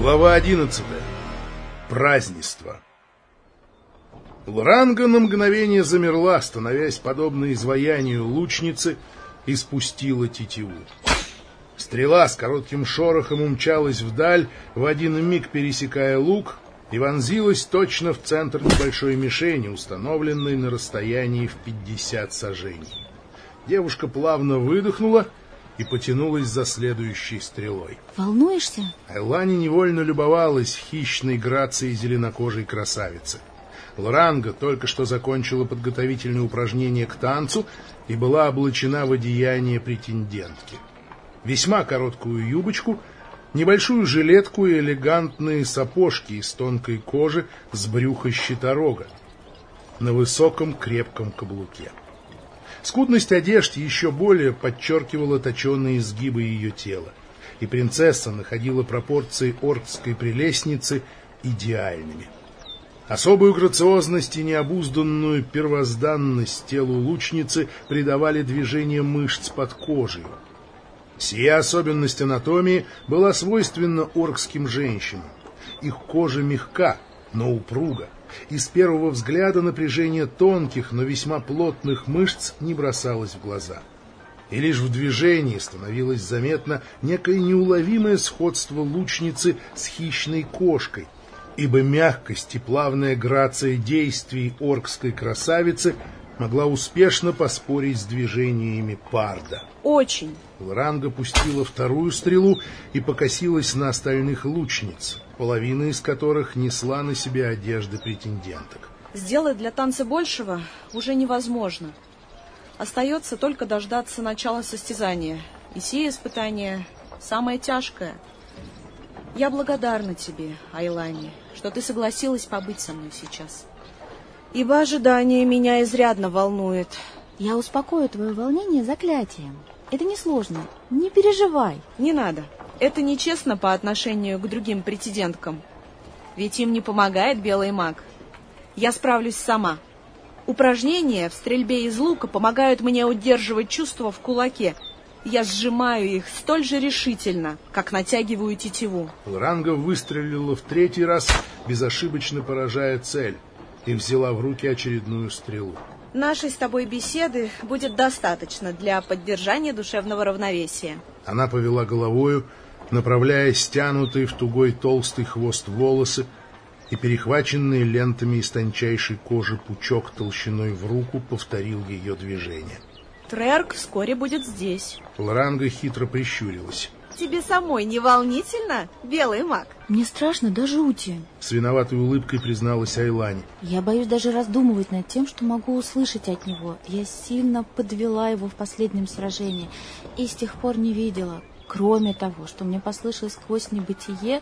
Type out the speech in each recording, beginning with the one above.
Глава 11. Празднество. Лранга на мгновение замерла, становясь подобно изваянию лучницы, и спустила тетиву. Стрела с коротким шорохом умчалась вдаль, в один миг пересекая луг, и вонзилась точно в центр небольшой мишени, установленной на расстоянии в 50 сажений. Девушка плавно выдохнула и потянулась за следующей стрелой. Волнуешься? Айлани невольно любовалась хищной грацией зеленокожей красавицы. Лоранга только что закончила подготовительные упражнения к танцу и была облачена в одеяние претендентки. Весьма короткую юбочку, небольшую жилетку и элегантные сапожки из тонкой кожи с брюха щиторога на высоком крепком каблуке. Скудность одежд еще более подчеркивала точенные изгибы ее тела, и принцесса находила пропорции оркской прелестницы идеальными. Особую грациозность и необузданную первозданность телу лучницы придавали движения мышц под кожей. Сия особенность анатомии была свойственна оркским женщинам. Их кожа мягка, но упруга, и с первого взгляда напряжение тонких, но весьма плотных мышц не бросалось в глаза. И лишь в движении становилось заметно некое неуловимое сходство лучницы с хищной кошкой, ибо мягкость и плавная грация действий оркской красавицы могла успешно поспорить с движениями парда. Очень. Лранга пустила вторую стрелу и покосилась на остальных лучниц половина из которых несла на себе одежды претенденток. Сделать для танца большего уже невозможно. Остается только дождаться начала состязания. И сие испытание самое тяжкое. Я благодарна тебе, Айлани, что ты согласилась побыть со мной сейчас. Ибо ожидание меня изрядно волнует. Я успокою твое волнение заклятием. Это несложно. Не переживай. Не надо. Это нечестно по отношению к другим претенденткам. Ведь им не помогает белый маг. Я справлюсь сама. Упражнения в стрельбе из лука помогают мне удерживать чувства в кулаке. Я сжимаю их столь же решительно, как натягиваю тетиву. Лранга выстрелила в третий раз, безошибочно поражая цель, и взяла в руки очередную стрелу. Нашей с тобой беседы будет достаточно для поддержания душевного равновесия. Она повела головою, направляя стянутые в тугой толстый хвост волосы и перехваченные лентами из тончайшей кожи пучок толщиной в руку повторил ее движение. Трерк вскоре будет здесь. Лоранга хитро прищурилась. Тебе самой не волнительно, белый маг? Мне страшно до жути. С виноватой улыбкой призналась Айлани. Я боюсь даже раздумывать над тем, что могу услышать от него. Я сильно подвела его в последнем сражении и с тех пор не видела, Кроме того, что мне послышалось сквозь небытие,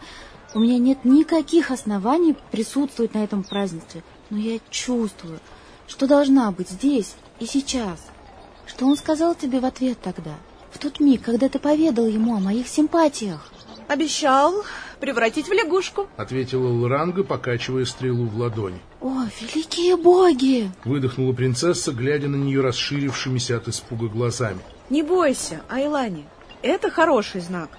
у меня нет никаких оснований присутствовать на этом празднестве, но я чувствую, что должна быть здесь и сейчас. Что он сказал тебе в ответ тогда, в тот миг, когда ты поведал ему о моих симпатиях? Обещал превратить в лягушку, ответила Лранга, покачивая стрелу в ладони. О, великие боги! Выдохнула принцесса, глядя на нее расширившимися от испуга глазами. Не бойся, Айлани, это хороший знак.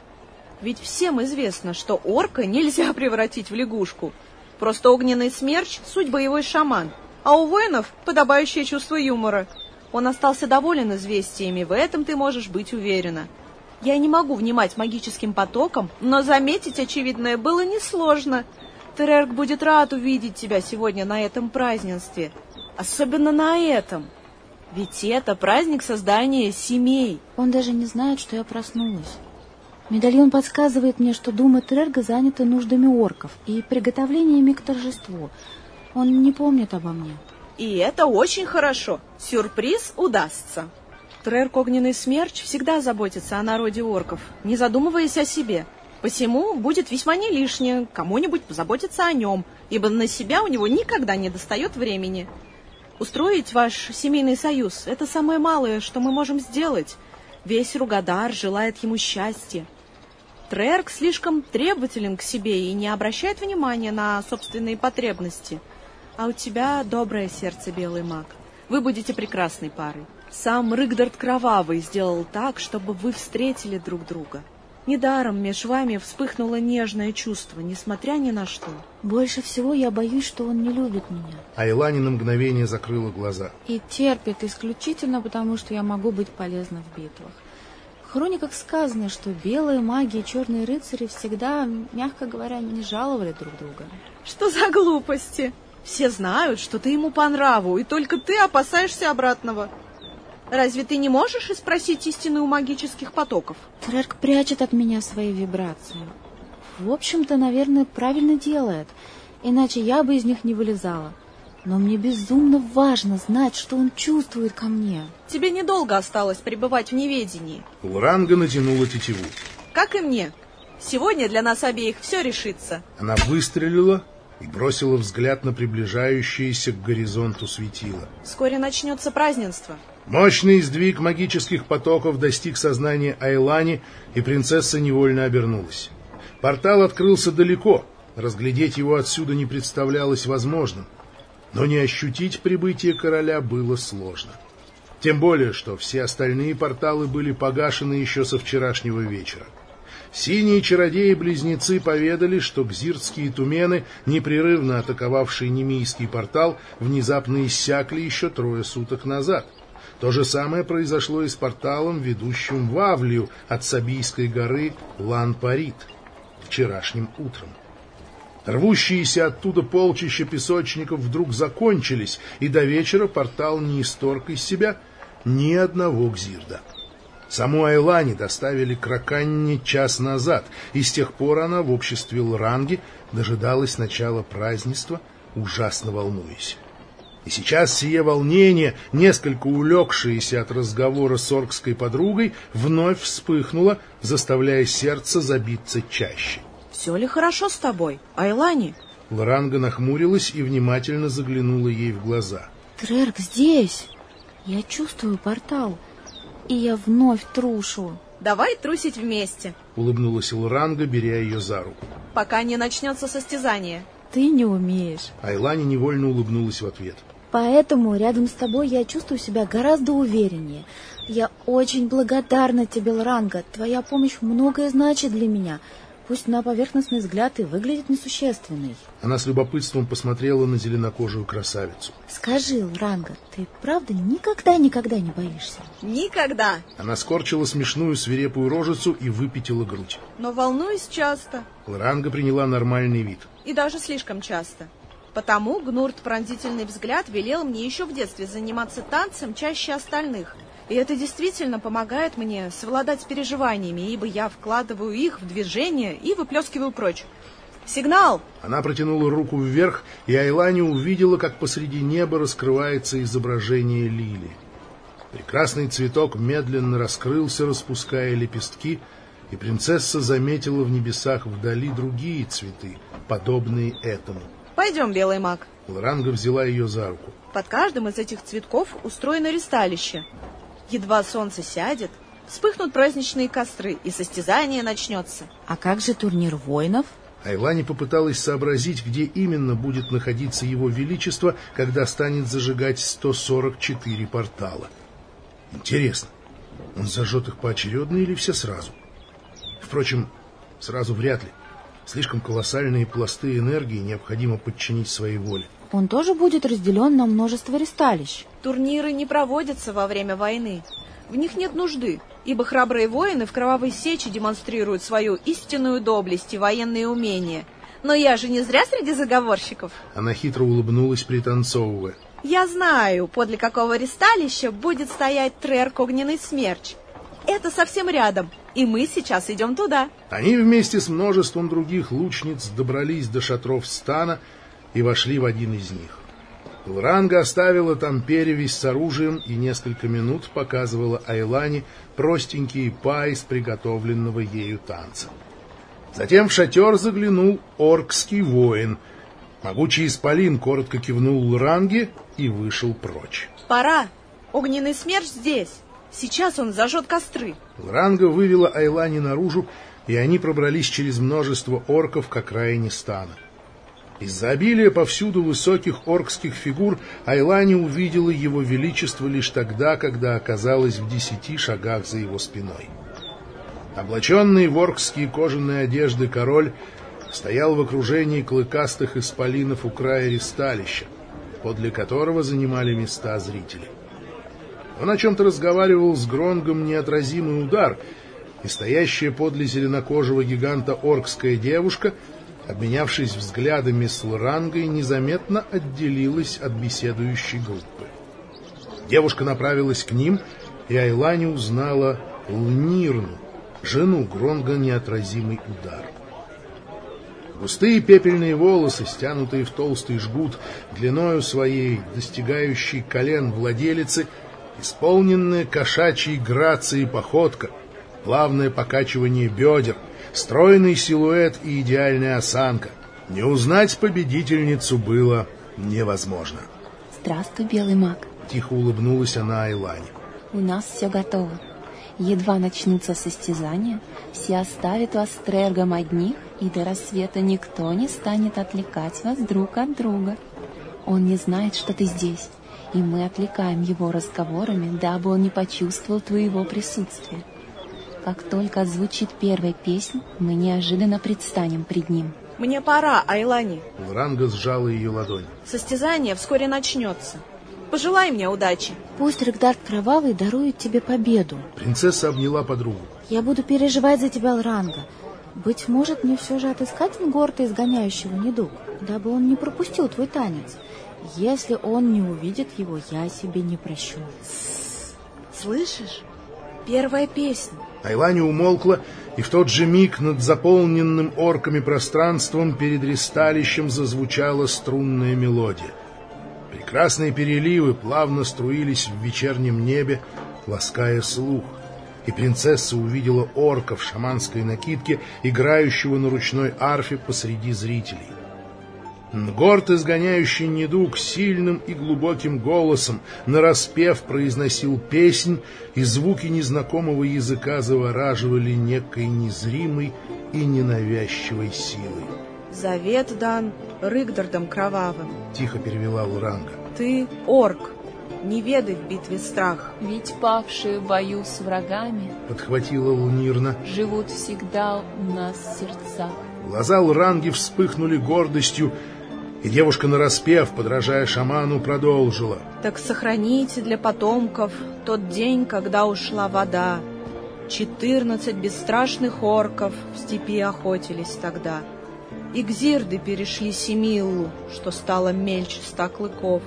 Ведь всем известно, что орка нельзя превратить в лягушку. Просто огненный смерч — суть боевой шаман, а у воинов — подобающее чувство юмора. Он остался доволен известиями, в этом ты можешь быть уверена. Я не могу внимать магическим потоком, но заметить очевидное было несложно. Терерк будет рад увидеть тебя сегодня на этом празднестве. Особенно на этом. Ведь это праздник создания семей. Он даже не знает, что я проснулась. Медальон подсказывает мне, что думы Трерга заняты нуждами орков и приготовлениями к торжеству. Он не помнит обо мне. И это очень хорошо. Сюрприз удастся. Трерк Огненный Смерч всегда заботится о народе орков, не задумываясь о себе. Посему будет весьма не лишнее кому-нибудь позаботиться о нем, ибо на себя у него никогда не достает времени. Устроить ваш семейный союз – это самое малое, что мы можем сделать. Весь Ругадар желает ему счастья. Трерк слишком требователен к себе и не обращает внимания на собственные потребности. А у тебя доброе сердце, белый маг. Вы будете прекрасной парой. Сам Рыгдард Кровавый сделал так, чтобы вы встретили друг друга. Недаром меж вами вспыхнуло нежное чувство, несмотря ни на что. Больше всего я боюсь, что он не любит меня. Айлани на мгновение закрыла глаза. И терпит исключительно потому, что я могу быть полезна в битвах. В хрониках сказано, что белые маги и черные рыцари всегда, мягко говоря, не жаловали друг друга. Что за глупости? Все знают, что ты ему по нраву, и только ты опасаешься обратного. Разве ты не можешь спросить истины у магических потоков? Трерк прячет от меня свои вибрации. В общем-то, наверное, правильно делает, иначе я бы из них не вылезала. Но мне безумно важно знать, что он чувствует ко мне. Тебе недолго осталось пребывать в неведении. Лранга натянула тетиву. Как и мне. Сегодня для нас обеих все решится. Она выстрелила и бросила взгляд на приближающееся к горизонту светило. Вскоре начнется празднество. Мощный сдвиг магических потоков достиг сознания Айлани, и принцесса невольно обернулась. Портал открылся далеко, разглядеть его отсюда не представлялось возможным, но не ощутить прибытие короля было сложно. Тем более, что все остальные порталы были погашены еще со вчерашнего вечера. Синие чародеи-близнецы поведали, что гзиртские тумены, непрерывно атаковавшие немийский портал, внезапно иссякли еще трое суток назад. То же самое произошло и с порталом, ведущим в Авлию от Сабийской горы Лан-Парит вчерашним утром. Рвущиеся оттуда полчища песочников вдруг закончились, и до вечера портал не исторг из себя ни одного гзирда. Саму Айлани доставили к Раканне час назад, и с тех пор она в обществе Лранги дожидалась начала празднества, ужасно волнуясь. И сейчас сие волнение, несколько улегшееся от разговора с оркской подругой, вновь вспыхнуло, заставляя сердце забиться чаще. Все ли хорошо с тобой, Айлани? Лранга нахмурилась и внимательно заглянула ей в глаза. Трерк здесь. Я чувствую портал, и я вновь трушу. Давай трусить вместе, улыбнулась Лранга, беря ее за руку. Пока не начнется состязание. Ты не умеешь. Айлани невольно улыбнулась в ответ. Поэтому рядом с тобой я чувствую себя гораздо увереннее. Я очень благодарна тебе, Лранга. Твоя помощь многое значит для меня пусть на поверхностный взгляд и выглядит несущественной. Она с любопытством посмотрела на зеленокожую красавицу. Скажи, Лранга, ты правда никогда-никогда не боишься? Никогда. Она скорчила смешную свирепую рожицу и выпятила грудь. Но волнуюсь часто. Лранга приняла нормальный вид. И даже слишком часто. Потому Гнурт пронзительный взгляд велел мне еще в детстве заниматься танцем чаще остальных — и это действительно помогает мне совладать с переживаниями, ибо я вкладываю их в движение и выплескиваю прочь. Сигнал! Она протянула руку вверх, и Айлани увидела, как посреди неба раскрывается изображение лилии. Прекрасный цветок медленно раскрылся, распуская лепестки, и принцесса заметила в небесах вдали другие цветы, подобные этому. Пойдем, белый маг. Лоранга взяла ее за руку. Под каждым из этих цветков устроено ристалище. Едва солнце сядет, вспыхнут праздничные костры, и состязание начнется. А как же турнир воинов? Айлани попыталась сообразить, где именно будет находиться его величество, когда станет зажигать 144 портала. Интересно, он зажжет их поочередно или все сразу? Впрочем, сразу вряд ли. Слишком колоссальные пласты энергии необходимо подчинить своей воле. Он тоже будет разделен на множество ресталищ. Турниры не проводятся во время войны. В них нет нужды, ибо храбрые воины в кровавой сече демонстрируют свою истинную доблесть и военные умения. Но я же не зря среди заговорщиков. Она хитро улыбнулась, пританцовывая. Я знаю, подле какого ресталища будет стоять Трерк Огненный Смерч. Это совсем рядом, и мы сейчас идем туда. Они вместе с множеством других лучниц добрались до шатров стана и вошли в один из них. Лранга оставила там перевязь с оружием и несколько минут показывала Айлане простенькие па из приготовленного ею танца. Затем в шатер заглянул оркский воин. Могучий исполин коротко кивнул Лранге и вышел прочь. «Пора! Огненный смерч здесь! Сейчас он зажжет костры!» Лранга вывела Айлани наружу, и они пробрались через множество орков к окраине стана. Из-за обилия повсюду высоких оркских фигур Айлани увидела его величество лишь тогда, когда оказалась в десяти шагах за его спиной. Облаченный в оркские кожаные одежды король стоял в окружении клыкастых исполинов у края ристалища, подле которого занимали места зрители. Он о чем-то разговаривал с Гронгом неотразимый удар, и стоящая подле зеленокожего гиганта оркская девушка, обменявшись взглядами с Лрангой, незаметно отделилась от беседующей группы. Девушка направилась к ним, и Айлани узнала Лнирну, жену Гронга неотразимый удар. Густые пепельные волосы, стянутые в толстый жгут, длиною своей, достигающей колен владелицы, исполненная кошачьей грацией походка, плавное покачивание бедер, стройный силуэт и идеальная осанка. Не узнать победительницу было невозможно. «Здравствуй, белый маг!» — тихо улыбнулась она Айлане. «У нас все готово. Едва начнутся состязания, все оставят вас с Трергом одних, и до рассвета никто не станет отвлекать вас друг от друга. Он не знает, что ты здесь, и мы отвлекаем его разговорами, дабы он не почувствовал твоего присутствия. Как только звучит первая песня, мы неожиданно предстанем пред ним. Мне пора, Айлани. Лранга сжала ее ладонь. Состязание вскоре начнется. Пожелай мне удачи. Пусть Регдард Кровавый дарует тебе победу. Принцесса обняла подругу. Я буду переживать за тебя, Лранга. Быть может, мне все же отыскать Нгорта, изгоняющего недуг, дабы он не пропустил твой танец. Если он не увидит его, я себе не прощу. Слышишь? Первая песня. Айлани умолкла, и в тот же миг над заполненным орками пространством перед ристалищем зазвучала струнная мелодия. Прекрасные переливы плавно струились в вечернем небе, лаская слух и принцесса увидела орка в шаманской накидке, играющего на ручной арфе посреди зрителей. Нгорд, изгоняющий недуг, сильным и глубоким голосом, нараспев произносил песнь, и звуки незнакомого языка завораживали некой незримой и ненавязчивой силой. «Завет дан Рыгдардом Кровавым», — тихо перевела Луранга. «Ты орк, не ведай в битве страх. Ведь павшие в бою с врагами, подхватила Лунирна, живут всегда у нас в сердцах. Глаза Лранги вспыхнули гордостью, и девушка нараспев, подражая шаману, продолжила. Так сохраните для потомков тот день, когда ушла вода. Четырнадцать бесстрашных орков в степи охотились тогда. И гзирды перешли Семиллу, что стало мельче ста клыков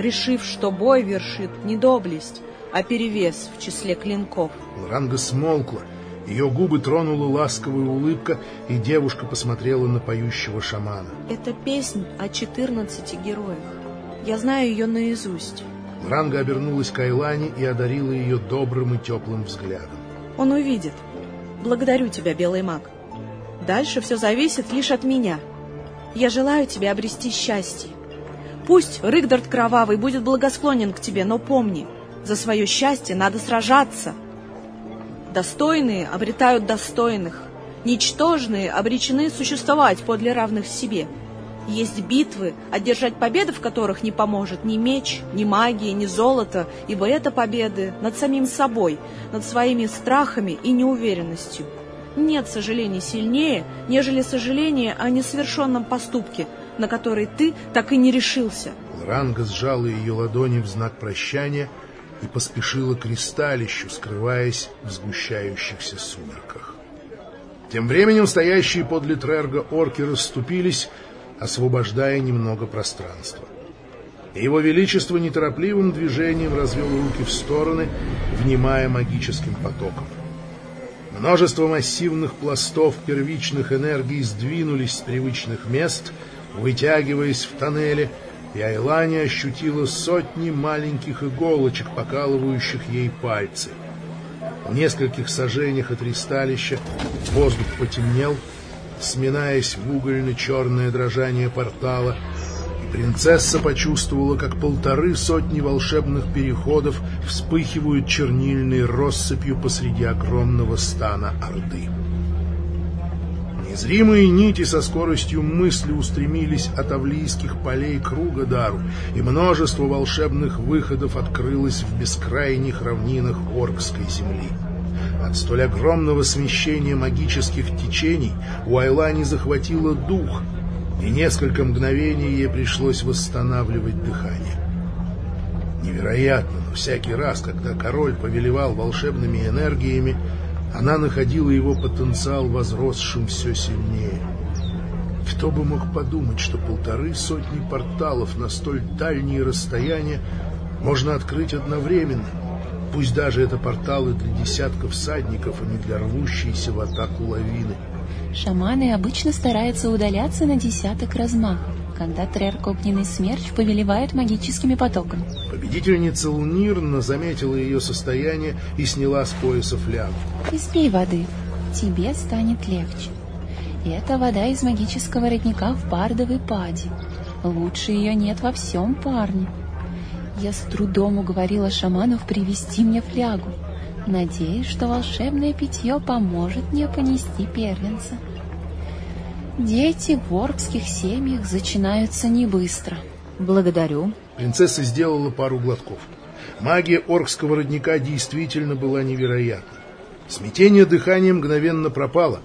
решив, что бой вершит не доблесть, а перевес в числе клинков. Лранга смолкла, ее губы тронула ласковая улыбка, и девушка посмотрела на поющего шамана. Это песнь о четырнадцати героях. Я знаю ее наизусть. Лранга обернулась к Айлане и одарила ее добрым и теплым взглядом. Он увидит. Благодарю тебя, белый маг. Дальше все зависит лишь от меня. Я желаю тебе обрести счастье. Пусть Рыгдард Кровавый будет благосклонен к тебе, но помни, за свое счастье надо сражаться. Достойные обретают достойных, ничтожные обречены существовать подле равных себе. Есть битвы, одержать победы в которых не поможет ни меч, ни магия, ни золото, ибо это победы над самим собой, над своими страхами и неуверенностью. Нет сожалений сильнее, нежели сожаление о несовершенном поступке – на который ты так и не решился. Лранга сжала ее ладони в знак прощания и поспешила к ристалищу, скрываясь в сгущающихся сумерках. Тем временем стоящие подле Трерга орки расступились, освобождая немного пространства. его Величество неторопливым движением развел руки в стороны, внимая магическим потоком. Множество массивных пластов первичных энергий сдвинулись с привычных мест — вытягиваясь в тоннеле, и Айлани ощутила сотни маленьких иголочек, покалывающих ей пальцы. В нескольких сажениях от ристалища воздух потемнел, сминаясь в угольно-черное дрожание портала, и принцесса почувствовала, как полторы сотни волшебных переходов вспыхивают чернильной россыпью посреди огромного стана Орды. Незримые нити со скоростью мысли устремились от авлийских полей к Ругадару, и множество волшебных выходов открылось в бескрайних равнинах Оркской земли. От столь огромного смещения магических течений у Айлани захватило дух, и несколько мгновений ей пришлось восстанавливать дыхание. Невероятно, но всякий раз, когда король повелевал волшебными энергиями, она находила его потенциал возросшим все сильнее. Кто бы мог подумать, что полторы сотни порталов на столь дальние расстояния можно открыть одновременно, пусть даже это порталы для десятков всадников, а не для рвущейся в атаку лавины. Шаманы обычно стараются удаляться на десяток размахов, когда Трерк Огненный Смерч повелевает магическими потоками. Победительница Лунирна заметила ее состояние и сняла с пояса флягу. Испей воды, тебе станет легче. Это вода из магического родника в Бардовой паде. Лучше ее нет во всем парне. Я с трудом уговорила шаманов привести мне флягу, надеясь, что волшебное питье поможет мне понести первенца. Дети в оркских семьях зачинаются не быстро. Благодарю. Принцесса сделала пару глотков. Магия оркского родника действительно была невероятна. Смятение дыхания мгновенно пропало,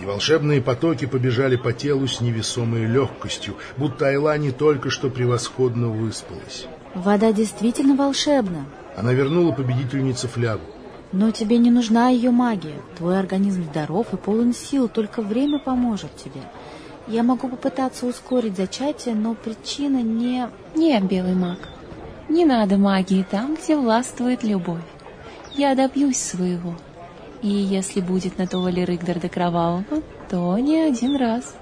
и волшебные потоки побежали по телу с невесомой легкостью, будто Айла не только что превосходно выспалась. Вода действительно волшебна. Она вернула победительнице флягу. Но тебе не нужна ее магия. Твой организм здоров и полон сил, только время поможет тебе. Я могу попытаться ускорить зачатие, но причина не... Нет, белый маг, не надо магии там, где властвует любовь. Я добьюсь своего. И если будет на то воля Рыгдарда Кровавого, то не один раз.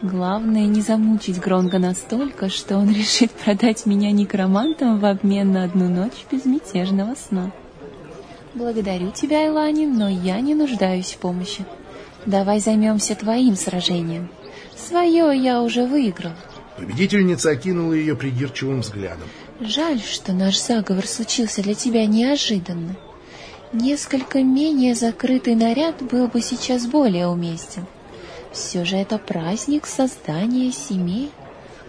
Главное не замучить Гронга настолько, что он решит продать меня некромантам в обмен на одну ночь безмятежного сна. Благодарю тебя, Элани, но я не нуждаюсь в помощи. Давай займемся твоим сражением. Свое я уже выиграл. Победительница окинула ее придирчивым взглядом. Жаль, что наш заговор случился для тебя неожиданно. Несколько менее закрытый наряд был бы сейчас более уместен. Все же это праздник создания семей,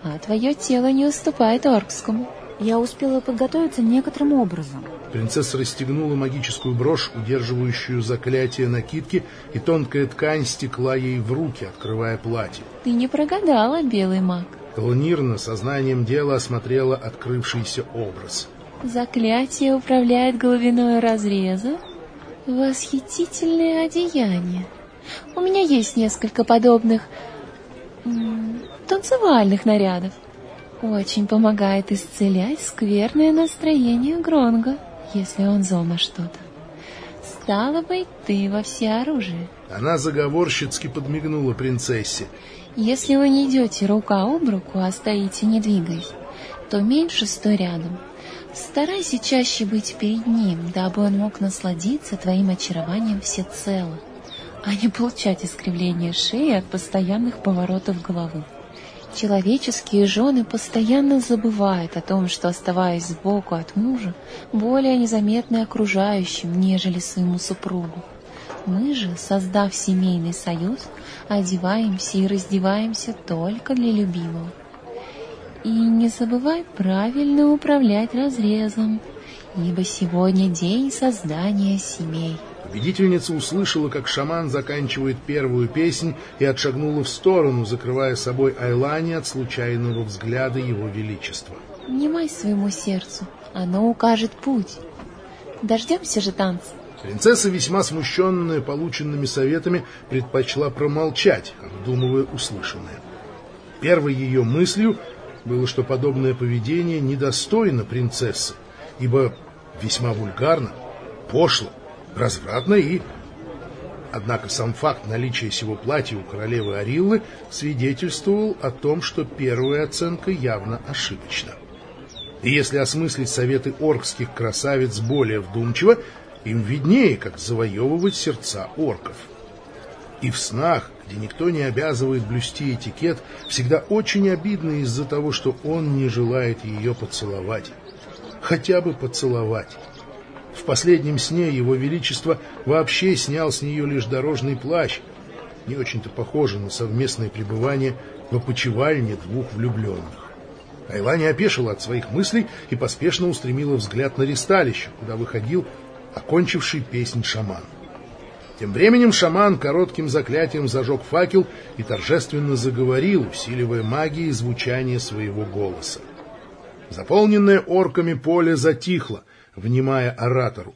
а твое тело не уступает оркскому. Я успела подготовиться некоторым образом. Принцесса расстегнула магическую брошь, удерживающую заклятие накидки, и тонкая ткань стекла ей в руки, открывая платье. Ты не прогадала, белый маг. Толнирна сознанием дела осмотрела открывшийся образ. Заклятие управляет головиной разреза. Восхитительное одеяние. У меня есть несколько подобных танцевальных нарядов. Очень помогает исцелять скверное настроение Гронга, если он зол на что-то. Стало быть, ты во всеоружии. Она заговорщицки подмигнула принцессе. Если вы не идете рука об руку, а стоите не двигаясь, то меньше стой рядом. Старайся чаще быть перед ним, дабы он мог насладиться твоим очарованием всецело а не получать искривление шеи от постоянных поворотов головы. Человеческие жены постоянно забывают о том, что, оставаясь сбоку от мужа, более незаметны окружающим, нежели своему супругу. Мы же, создав семейный союз, одеваемся и раздеваемся только для любимого. И не забывай правильно управлять разрезом, ибо сегодня день создания семей. Победительница услышала, как шаман заканчивает первую песнь и отшагнула в сторону, закрывая собой Айлани от случайного взгляда его величества. Внимай своему сердцу, оно укажет путь. Дождемся же танца. Принцесса, весьма смущенная полученными советами, предпочла промолчать, обдумывая услышанное. Первой ее мыслью было, что подобное поведение недостойно принцессы, ибо весьма вульгарно, пошло развратно и... Однако сам факт наличия сего платья у королевы Ариллы свидетельствовал о том, что первая оценка явно ошибочна. И если осмыслить советы оркских красавиц более вдумчиво, им виднее, как завоевывать сердца орков. И в снах, где никто не обязывает блюсти этикет, всегда очень обидно из-за того, что он не желает ее поцеловать. Хотя бы поцеловать. В последнем сне его величество вообще снял с нее лишь дорожный плащ, не очень-то похоже на совместное пребывание в опочивальне двух влюбленных. Айла не опешила от своих мыслей и поспешно устремила взгляд на ристалище, куда выходил окончивший песнь шаман. Тем временем шаман коротким заклятием зажег факел и торжественно заговорил, усиливая магией звучание своего голоса. Заполненное орками поле затихло, внимая оратору,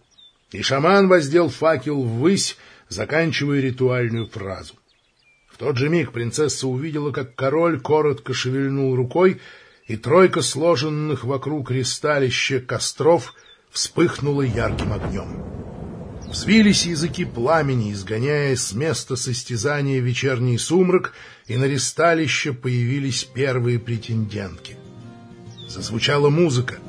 и шаман воздел факел ввысь, заканчивая ритуальную фразу. В тот же миг принцесса увидела, как король коротко шевельнул рукой, и тройка сложенных вокруг ристалища костров вспыхнула ярким огнем. Взвились языки пламени, изгоняя с места состязания вечерний сумрак, и на ристалище появились первые претендентки. Зазвучала музыка.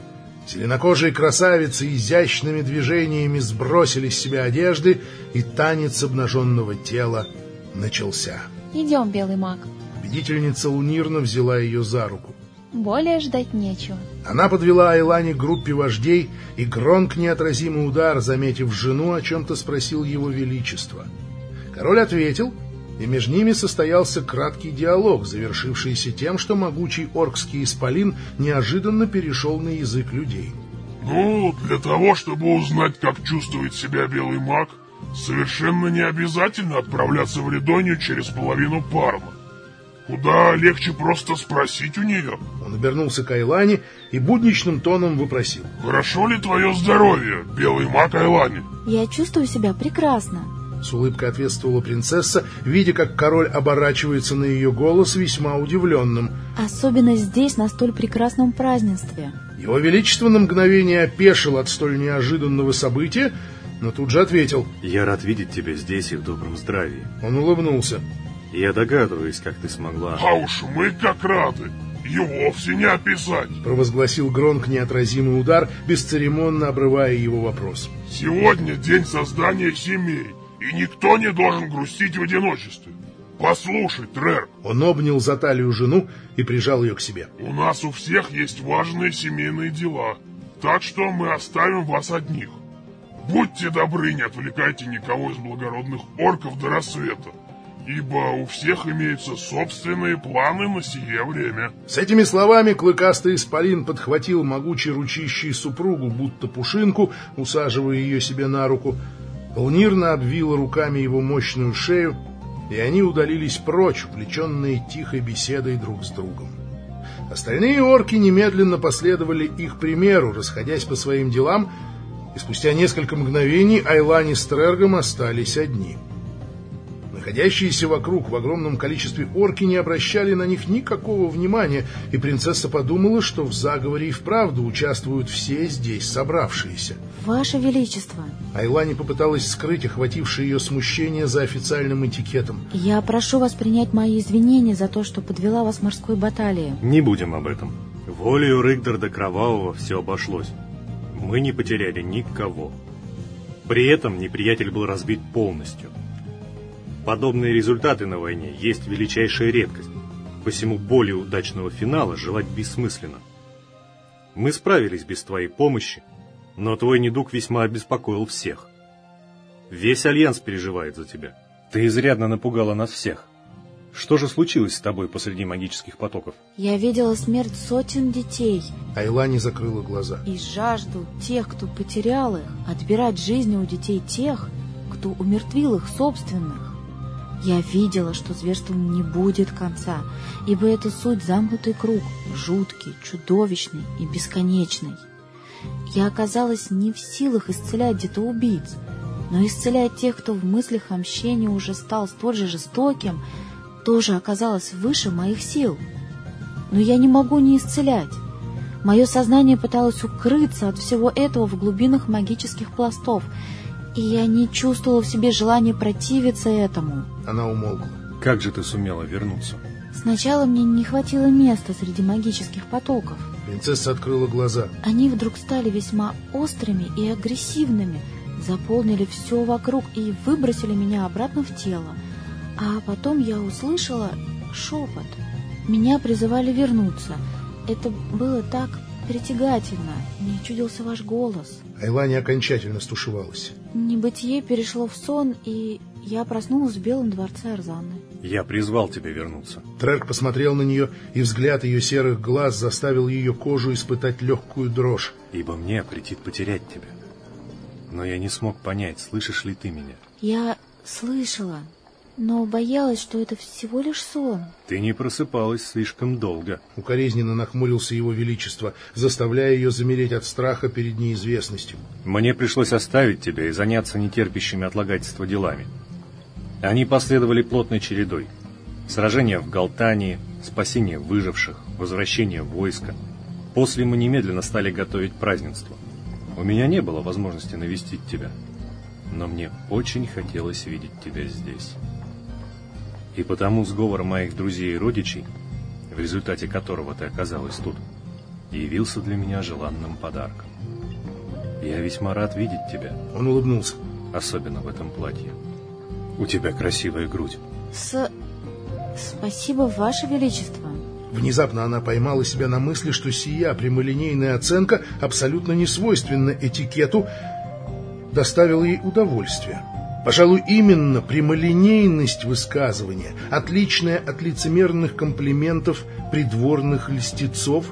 Зеленокожие красавицы изящными движениями сбросили с себя одежды, и танец обнаженного тела начался. «Идем, белый маг». Победительница Лунирна взяла ее за руку. Более ждать нечего. Она подвела Айлане к группе вождей, и Гронк неотразимый удар, заметив жену, о чем-то спросил его величество. Король ответил, и между ними состоялся краткий диалог, завершившийся тем, что могучий оркский исполин неожиданно перешел на язык людей. «Ну, для того, чтобы узнать, как чувствует себя белый маг, совершенно не обязательно отправляться в Редонию через половину Парма. Куда легче просто спросить у нее. Он обернулся к Айлане и будничным тоном выпросил. Хорошо ли твое здоровье, белый маг Айлане? Я чувствую себя прекрасно. С улыбкой ответствовала принцесса, видя, как король оборачивается на ее голос весьма удивленным. Особенно здесь, на столь прекрасном празднестве. Его Величество на мгновение опешил от столь неожиданного события, но тут же ответил. «Я рад видеть тебя здесь и в добром здравии». Он улыбнулся. Я догадываюсь, как ты смогла. А уж мы как рады. И вовсе не описать. Провозгласил Гронк неотразимый удар, бесцеремонно обрывая его вопрос. Сегодня день создания семей, и никто не должен грустить в одиночестве. Послушай, Трер. Он обнял за талию жену и прижал ее к себе. У нас у всех есть важные семейные дела, так что мы оставим вас одних. Будьте добры, не отвлекайте никого из благородных орков до рассвета ибо у всех имеются собственные планы на сие время. С этими словами клыкастый исполин подхватил могучий ручищей супругу, будто пушинку, усаживая ее себе на руку. Полнирно обвила руками его мощную шею, и они удалились прочь, увлеченные тихой беседой друг с другом. Остальные орки немедленно последовали их примеру, расходясь по своим делам, и спустя несколько мгновений Айлани с Трергом остались одни — Находящиеся вокруг в огромном количестве орки не обращали на них никакого внимания, и принцесса подумала, что в заговоре и вправду участвуют все здесь собравшиеся. «Ваше Величество!» Айлани попыталась скрыть охватившее ее смущение за официальным этикетом. «Я прошу вас принять мои извинения за то, что подвела вас морской баталии». «Не будем об этом. Волею Рыгдарда Кровавого все обошлось. Мы не потеряли никого. При этом неприятель был разбит полностью». Подобные результаты на войне есть величайшая редкость, посему более удачного финала желать бессмысленно. Мы справились без твоей помощи, но твой недуг весьма обеспокоил всех. Весь Альянс переживает за тебя. Ты изрядно напугала нас всех. Что же случилось с тобой посреди магических потоков? Я видела смерть сотен детей. Айлани закрыла глаза. И жажду тех, кто потерял их, отбирать жизни у детей тех, кто умертвил их собственных. Я видела, что зверством не будет конца, ибо это суть замкнутый круг, жуткий, чудовищный и бесконечный. Я оказалась не в силах исцелять детоубийц, но исцелять тех, кто в мыслях о мщении уже стал столь же жестоким, тоже оказалось выше моих сил. Но я не могу не исцелять. Мое сознание пыталось укрыться от всего этого в глубинах магических пластов — и я не чувствовала в себе желания противиться этому. Она умолкла. Как же ты сумела вернуться? Сначала мне не хватило места среди магических потоков. Принцесса открыла глаза. Они вдруг стали весьма острыми и агрессивными, заполнили все вокруг и выбросили меня обратно в тело. А потом я услышала шепот. Меня призывали вернуться. Это было так притягательно. Мне чудился ваш голос. Айлани окончательно стушевалась. Небытие перешло в сон, и я проснулась в Белом дворце Арзаны. Я призвал тебя вернуться. Трерк посмотрел на нее, и взгляд ее серых глаз заставил ее кожу испытать легкую дрожь. Ибо мне претит потерять тебя. Но я не смог понять, слышишь ли ты меня. Я Слышала, но боялась, что это всего лишь сон. Ты не просыпалась слишком долго. Укоризненно нахмурился его величество, заставляя ее замереть от страха перед неизвестностью. Мне пришлось оставить тебя и заняться нетерпящими отлагательства делами. Они последовали плотной чередой. Сражение в Галтании, спасение выживших, возвращение войска. После мы немедленно стали готовить празднество. У меня не было возможности навестить тебя, но мне очень хотелось видеть тебя здесь. И потому сговор моих друзей и родичей, в результате которого ты оказалась тут, явился для меня желанным подарком. Я весьма рад видеть тебя. Он улыбнулся. Особенно в этом платье. У тебя красивая грудь. С... Спасибо, Ваше Величество. Внезапно она поймала себя на мысли, что сия прямолинейная оценка, абсолютно не свойственна этикету, доставила ей удовольствие. Пожалуй, именно прямолинейность высказывания, отличная от лицемерных комплиментов придворных льстецов,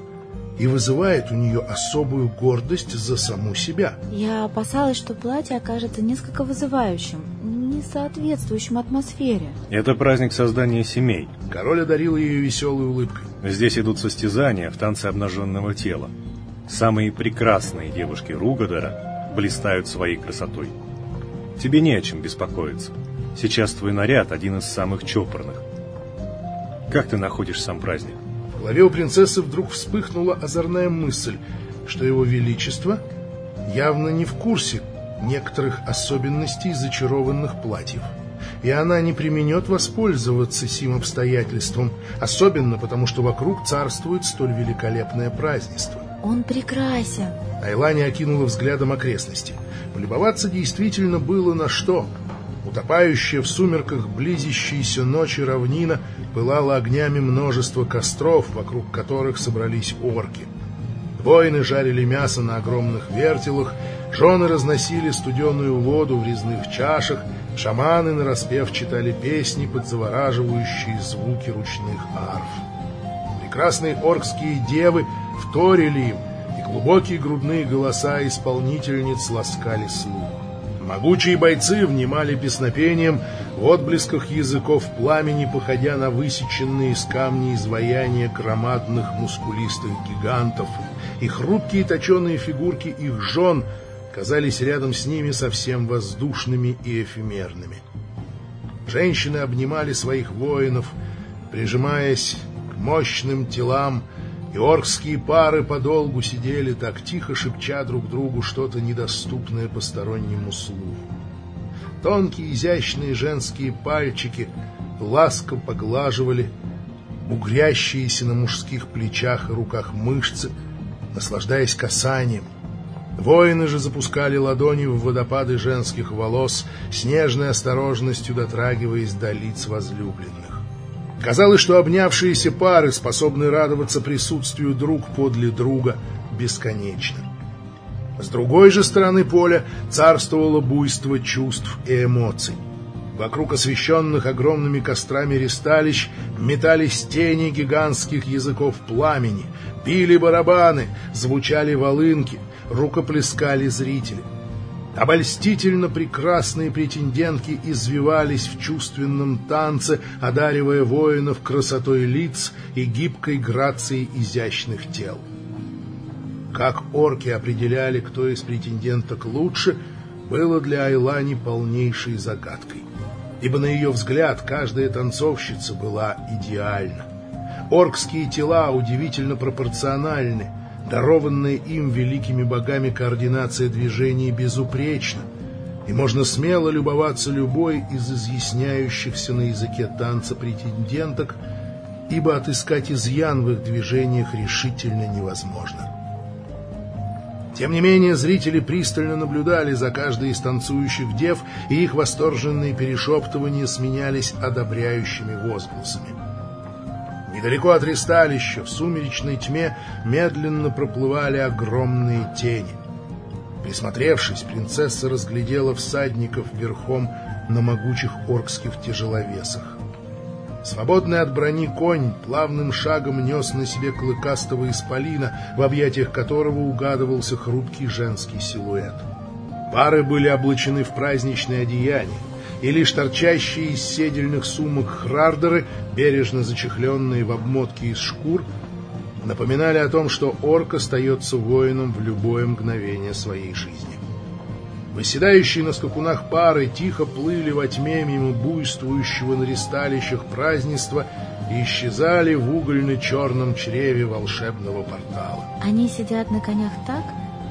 и вызывает у нее особую гордость за саму себя. Я опасалась, что платье окажется несколько вызывающим, не соответствующим атмосфере. Это праздник создания семей. Король одарил ее веселой улыбкой. Здесь идут состязания в танце обнаженного тела. Самые прекрасные девушки Ругадера блистают своей красотой. Тебе не о чем беспокоиться. Сейчас твой наряд один из самых чопорных. Как ты находишь сам праздник? В голове у принцессы вдруг вспыхнула озорная мысль, что его величество явно не в курсе некоторых особенностей зачарованных платьев. И она не применет воспользоваться сим обстоятельством, особенно потому, что вокруг царствует столь великолепное празднество. Он прекрасен. Айлани окинула взглядом окрестности. Полюбоваться действительно было на что. Утопающая в сумерках близящейся ночи равнина пылала огнями множество костров, вокруг которых собрались орки. Воины жарили мясо на огромных вертелах, жены разносили студеную воду в резных чашах, шаманы нараспев читали песни под завораживающие звуки ручных арф. Прекрасные оркские девы вторили им, глубокие грудные голоса исполнительниц ласкали слух. Могучие бойцы внимали песнопением в отблесках языков пламени, походя на высеченные из камня изваяния громадных мускулистых гигантов, и хрупкие точеные фигурки их жен казались рядом с ними совсем воздушными и эфемерными. Женщины обнимали своих воинов, прижимаясь к мощным телам, и оркские пары подолгу сидели так тихо, шепча друг другу что-то недоступное постороннему слуху. Тонкие изящные женские пальчики ласко поглаживали бугрящиеся на мужских плечах и руках мышцы, наслаждаясь касанием. Воины же запускали ладони в водопады женских волос, с нежной осторожностью дотрагиваясь до лиц возлюбленных. Казалось, что обнявшиеся пары способны радоваться присутствию друг подле друга бесконечно. С другой же стороны поля царствовало буйство чувств и эмоций. Вокруг освещенных огромными кострами ристалищ метались тени гигантских языков пламени, били барабаны, звучали волынки, рукоплескали зрители. Обольстительно прекрасные претендентки извивались в чувственном танце, одаривая воинов красотой лиц и гибкой грацией изящных тел. Как орки определяли, кто из претенденток лучше, было для Айлани полнейшей загадкой. Ибо на ее взгляд каждая танцовщица была идеальна. Оркские тела удивительно пропорциональны – дарованная им великими богами координация движений безупречна, и можно смело любоваться любой из изъясняющихся на языке танца претенденток, ибо отыскать изъян в их движениях решительно невозможно. Тем не менее, зрители пристально наблюдали за каждой из танцующих дев, и их восторженные перешептывания сменялись одобряющими возгласами. Недалеко от ристалища, в сумеречной тьме, медленно проплывали огромные тени. Присмотревшись, принцесса разглядела всадников верхом на могучих оркских тяжеловесах. Свободный от брони конь плавным шагом нес на себе клыкастого исполина, в объятиях которого угадывался хрупкий женский силуэт. Пары были облачены в праздничное одеяние, и лишь торчащие из седельных сумок хрардеры, бережно зачехленные в обмотки из шкур, напоминали о том, что орк остается воином в любое мгновение своей жизни. Выседающие на скакунах пары тихо плыли во тьме мимо буйствующего на ристалищах празднества и исчезали в угольно-черном чреве волшебного портала. Они сидят на конях так,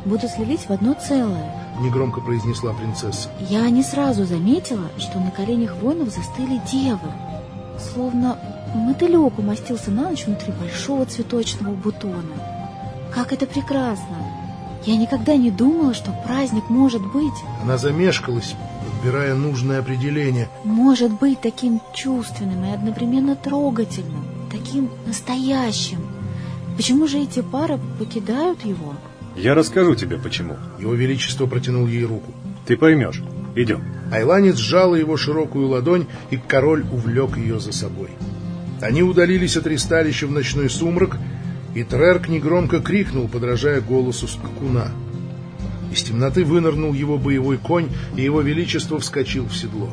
будто слились в одно целое. Негромко произнесла принцесса. Я не сразу заметила, что на коленях воинов застыли девы. Словно мотылек умостился на ночь внутри большого цветочного бутона. Как это прекрасно! Я никогда не думала, что праздник может быть... Она замешкалась, подбирая нужное определение. Может быть таким чувственным и одновременно трогательным, таким настоящим. Почему же эти пары покидают его? Я расскажу тебе, почему. Его Величество протянул ей руку. Ты поймешь. Идем. Айланец сжала его широкую ладонь, и король увлек ее за собой. Они удалились от ристалища в ночной сумрак, и Трерк негромко крикнул, подражая голосу скакуна. Из темноты вынырнул его боевой конь, и его величество вскочил в седло.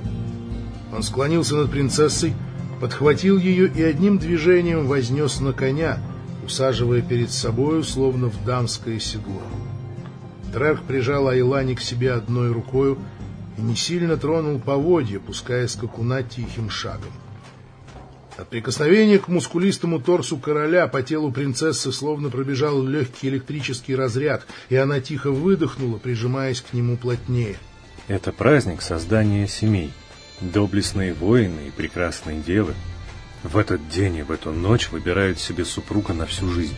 Он склонился над принцессой, подхватил ее и одним движением вознес на коня, усаживая перед собою, словно в дамское седло. Трерк прижал Айлани к себе одной рукою и не сильно тронул поводья, пуская скакуна тихим шагом. От прикосновения к мускулистому торсу короля по телу принцессы словно пробежал легкий электрический разряд, и она тихо выдохнула, прижимаясь к нему плотнее. Это праздник создания семей. Доблестные воины и прекрасные девы в этот день и в эту ночь выбирают себе супруга на всю жизнь.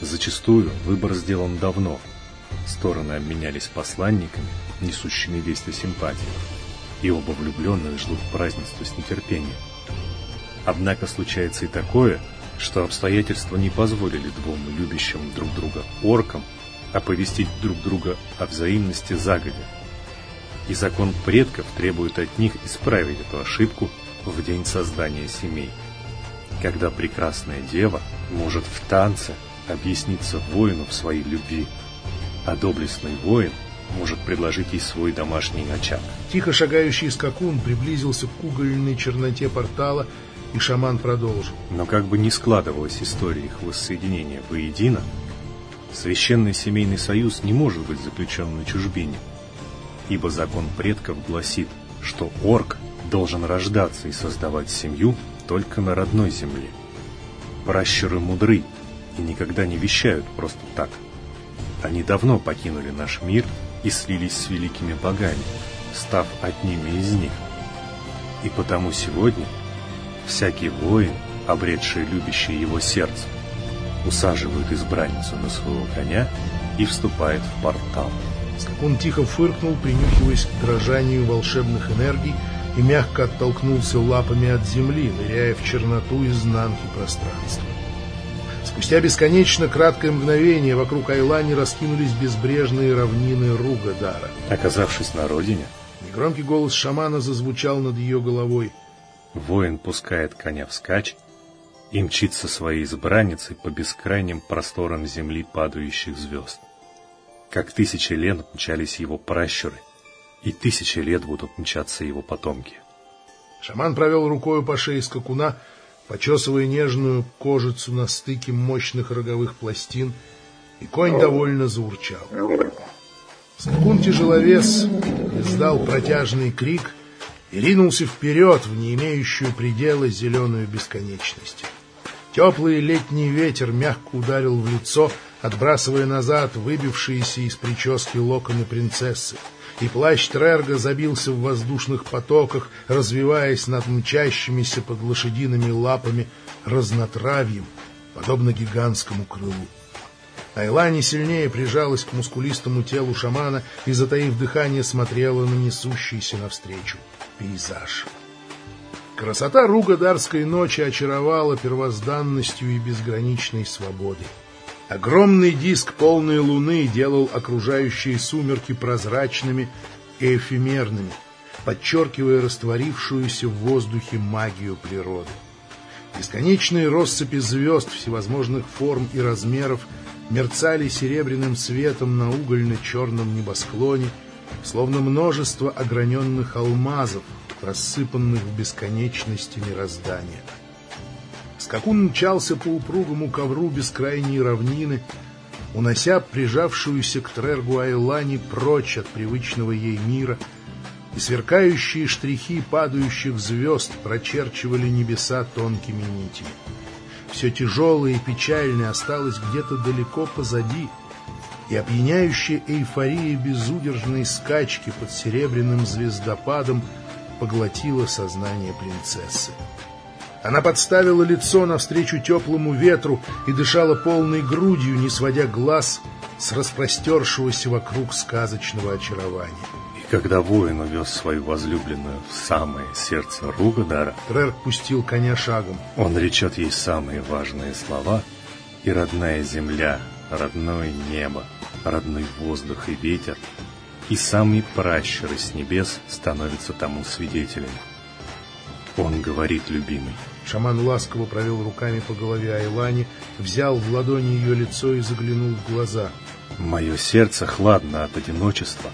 Зачастую выбор сделан давно. Стороны обменялись посланниками, несущими весть о симпатии, и оба влюбленных ждут празднества с нетерпением. Однако случается и такое, что обстоятельства не позволили двум любящим друг друга оркам оповестить друг друга о взаимности загодя. И закон предков требует от них исправить эту ошибку в день создания семей, когда прекрасная дева может в танце объясниться воину в своей любви, а доблестный воин может предложить ей свой домашний очаг. Тихо шагающий скакун приблизился к угольной черноте портала и шаман продолжил. Но как бы ни складывалась история их воссоединения воедино, священный семейный союз не может быть заключен на чужбине, ибо закон предков гласит, что орк должен рождаться и создавать семью только на родной земле. Пращуры мудры и никогда не вещают просто так. Они давно покинули наш мир и слились с великими богами, став одними из них. И потому сегодня всякий воин, обретший любящее его сердце, усаживает избранницу на своего коня и вступает в портал. Он тихо фыркнул, принюхиваясь к дрожанию волшебных энергий, и мягко оттолкнулся лапами от земли, ныряя в черноту изнанки пространства. Спустя бесконечно краткое мгновение вокруг Айлани раскинулись безбрежные равнины Ругадара. Оказавшись на родине, негромкий голос шамана зазвучал над ее головой — Воин пускает коня вскачь и мчится своей избранницей по бескрайним просторам земли падающих звезд. Как тысячи лет мчались его пращуры, и тысячи лет будут мчаться его потомки. Шаман провел рукою по шее скакуна, почесывая нежную кожицу на стыке мощных роговых пластин, и конь довольно заурчал. Скакун-тяжеловес издал протяжный крик — и ринулся вперед в не имеющую предела зеленую бесконечность. Теплый летний ветер мягко ударил в лицо, отбрасывая назад выбившиеся из прически локоны принцессы, и плащ Трерга забился в воздушных потоках, развиваясь над мчащимися под лошадиными лапами разнотравьем, подобно гигантскому крылу. Айлани сильнее прижалась к мускулистому телу шамана и, затаив дыхание, смотрела на несущийся навстречу пейзаж. Красота Ругадарской ночи очаровала первозданностью и безграничной свободой. Огромный диск полной луны делал окружающие сумерки прозрачными и эфемерными, подчеркивая растворившуюся в воздухе магию природы. Бесконечные россыпи звезд всевозможных форм и размеров мерцали серебряным светом на угольно-черном небосклоне, словно множество ограненных алмазов, рассыпанных в бесконечности мироздания. Скакун мчался по упругому ковру бескрайней равнины, унося прижавшуюся к Трергу Айлани прочь от привычного ей мира, и сверкающие штрихи падающих звезд прочерчивали небеса тонкими нитями. Все тяжелое и печальное осталось где-то далеко позади, и опьяняющая эйфория безудержной скачки под серебряным звездопадом поглотила сознание принцессы. Она подставила лицо навстречу теплому ветру и дышала полной грудью, не сводя глаз с распростершегося вокруг сказочного очарования. И когда воин увез свою возлюбленную в самое сердце Ругадара, Трерк пустил коня шагом. Он речет ей самые важные слова, и родная земля, родное небо, родной воздух и ветер, и самый пращуры с небес становятся тому свидетелем. Он говорит, любимый, Шаман ласково провел руками по голове Айлани, взял в ладони ее лицо и заглянул в глаза. «Мое сердце хладно от одиночества,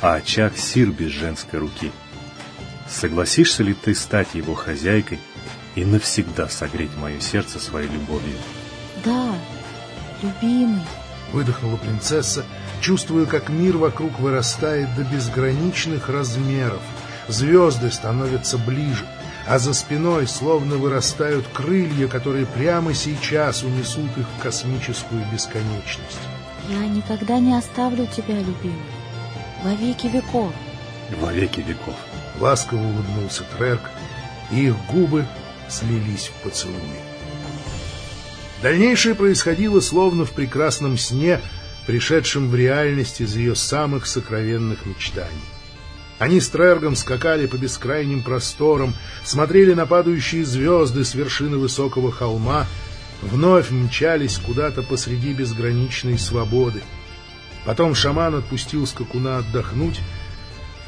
а очаг сир без женской руки. Согласишься ли ты стать его хозяйкой и навсегда согреть мое сердце своей любовью?» Да, любимый. Выдохнула принцесса, чувствуя, как мир вокруг вырастает до безграничных размеров. Звезды становятся ближе а за спиной словно вырастают крылья, которые прямо сейчас унесут их в космическую бесконечность. Я никогда не оставлю тебя, любимый. Во веки веков. Во веки веков. Ласково улыбнулся Трерк, и их губы слились в поцелуи. Дальнейшее происходило словно в прекрасном сне, пришедшем в реальность из ее самых сокровенных мечтаний. Они с Трергом скакали по бескрайним просторам, смотрели на падающие звезды с вершины высокого холма, вновь мчались куда-то посреди безграничной свободы. Потом шаман отпустил скакуна отдохнуть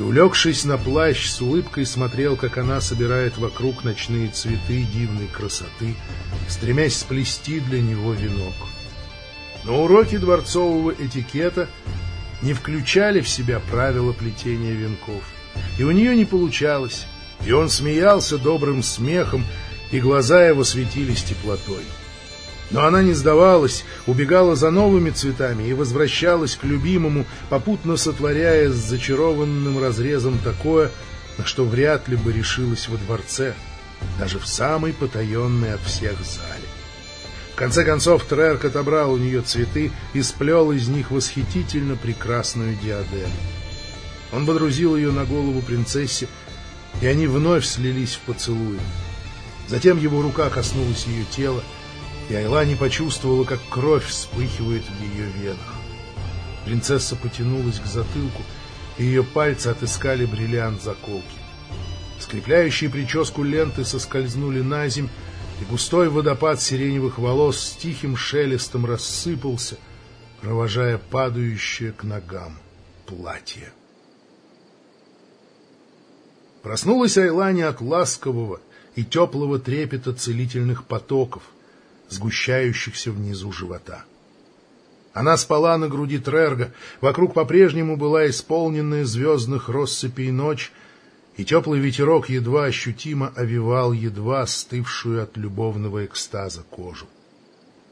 и, улегшись на плащ, с улыбкой смотрел, как она собирает вокруг ночные цветы дивной красоты, стремясь сплести для него венок. Но уроки дворцового этикета не включали в себя правила плетения венков. И у нее не получалось, и он смеялся добрым смехом, и глаза его светились теплотой. Но она не сдавалась, убегала за новыми цветами и возвращалась к любимому, попутно сотворяя с зачарованным разрезом такое, на что вряд ли бы решилась во дворце, даже в самой потаенной от всех зале конце концов Трерк отобрал у нее цветы и сплел из них восхитительно прекрасную диадему. Он водрузил ее на голову принцессе, и они вновь слились в поцелуе. Затем его рука коснулась ее тела, и Айлани почувствовала, как кровь вспыхивает в ее венах. Принцесса потянулась к затылку, и ее пальцы отыскали бриллиант заколки. Скрепляющие прическу ленты соскользнули на земь, и густой водопад сиреневых волос с тихим шелестом рассыпался, провожая падающее к ногам платье. Проснулась Айлани от ласкового и теплого трепета целительных потоков, сгущающихся внизу живота. Она спала на груди Трерга, вокруг по-прежнему была исполненная звездных россыпей ночь, и теплый ветерок едва ощутимо овивал едва остывшую от любовного экстаза кожу.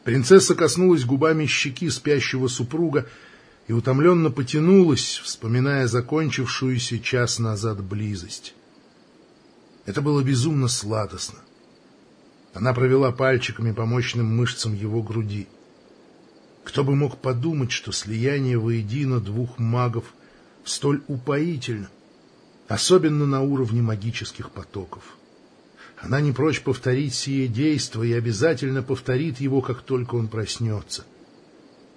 Принцесса коснулась губами щеки спящего супруга и утомленно потянулась, вспоминая закончившуюся час назад близость. Это было безумно сладостно. Она провела пальчиками по мощным мышцам его груди. Кто бы мог подумать, что слияние воедино двух магов столь упоительно, особенно на уровне магических потоков. Она не прочь повторить сие действо и обязательно повторит его, как только он проснется.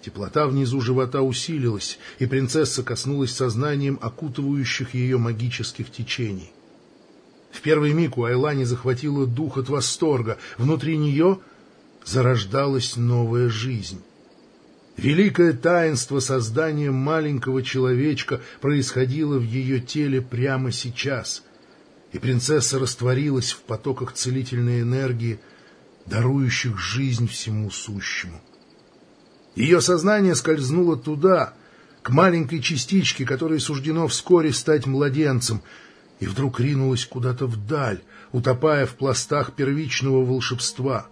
Теплота внизу живота усилилась, и принцесса коснулась сознанием окутывающих ее магических течений. В первый миг у Айлани захватило дух от восторга. Внутри нее зарождалась новая жизнь. Великое таинство создания маленького человечка происходило в ее теле прямо сейчас, и принцесса растворилась в потоках целительной энергии, дарующих жизнь всему сущему. Ее сознание скользнуло туда, к маленькой частичке, которой суждено вскоре стать младенцем, и вдруг ринулась куда-то вдаль, утопая в пластах первичного волшебства.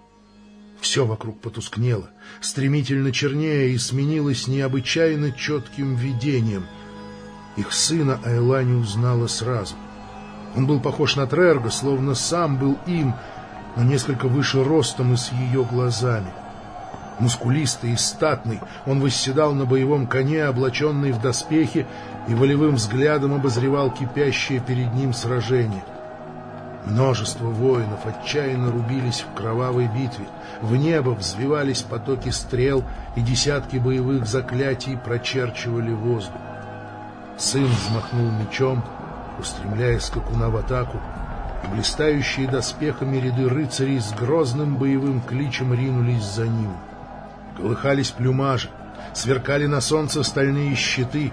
Все вокруг потускнело, стремительно чернее и сменилось необычайно четким видением. Их сына Айла узнала сразу. Он был похож на Трерга, словно сам был им, но несколько выше ростом и с ее глазами. Мускулистый и статный, он восседал на боевом коне, облаченный в доспехи, и волевым взглядом обозревал кипящее перед ним сражение. Множество воинов отчаянно рубились в кровавой битве, в небо взвивались потоки стрел, и десятки боевых заклятий прочерчивали воздух. Сын взмахнул мечом, устремляя скакуна в атаку, блистающие доспехами ряды рыцарей с грозным боевым кличем ринулись за ним. Колыхались плюмажи, сверкали на солнце стальные щиты,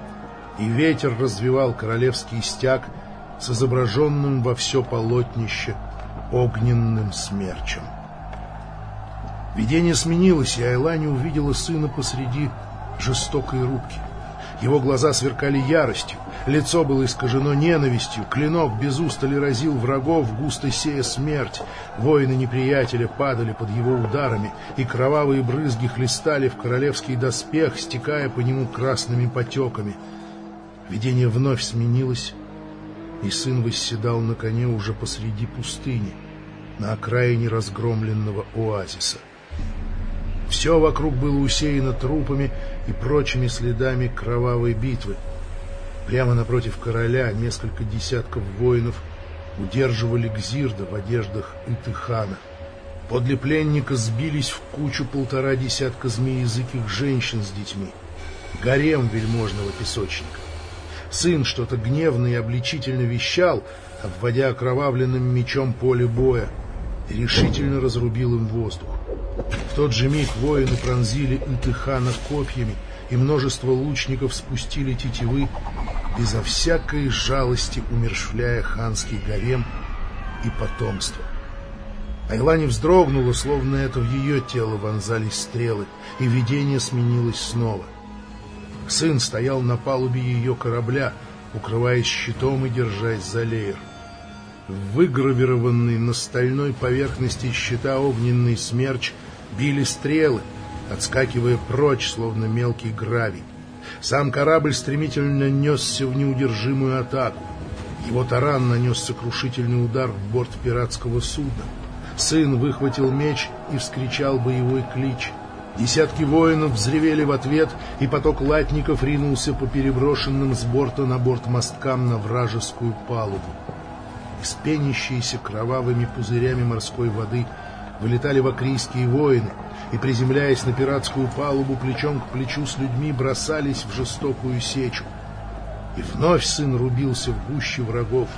и ветер развивал королевский стяг с изображенным во все полотнище огненным смерчем. Видение сменилось, и Айлани увидела сына посреди жестокой рубки. Его глаза сверкали яростью, лицо было искажено ненавистью, клинок без устали разил врагов, густо сея смерть. Воины неприятеля падали под его ударами, и кровавые брызги хлестали в королевский доспех, стекая по нему красными потеками. Видение вновь сменилось, и сын восседал на коне уже посреди пустыни, на окраине разгромленного оазиса. Все вокруг было усеяно трупами и прочими следами кровавой битвы. Прямо напротив короля несколько десятков воинов удерживали Гзирда в одеждах Итыхана. Подле пленника сбились в кучу полтора десятка змеязыких женщин с детьми. Гарем вельможного песочника. Сын что-то гневно и обличительно вещал, обводя окровавленным мечом поле боя, и решительно разрубил им воздух. В тот же миг воины пронзили Итыхана копьями, и множество лучников спустили тетивы, безо всякой жалости умершвляя ханский гарем и потомство. Айлани вздрогнула, словно это в ее тело вонзались стрелы, и видение сменилось снова. Сын стоял на палубе ее корабля, укрываясь щитом и держась за леер. Выгравированный на стальной поверхности щита огненный смерч — Били стрелы, отскакивая прочь, словно мелкий гравий. Сам корабль стремительно несся в неудержимую атаку. Его таран нанес сокрушительный удар в борт пиратского судна. Сын выхватил меч и вскричал боевой клич. Десятки воинов взревели в ответ, и поток латников ринулся по переброшенным с борта на борт мосткам на вражескую палубу. Из пенящейся кровавыми пузырями морской воды вылетали вакрийские воины и, приземляясь на пиратскую палубу плечом к плечу с людьми, бросались в жестокую сечу. И вновь сын рубился в гуще врагов,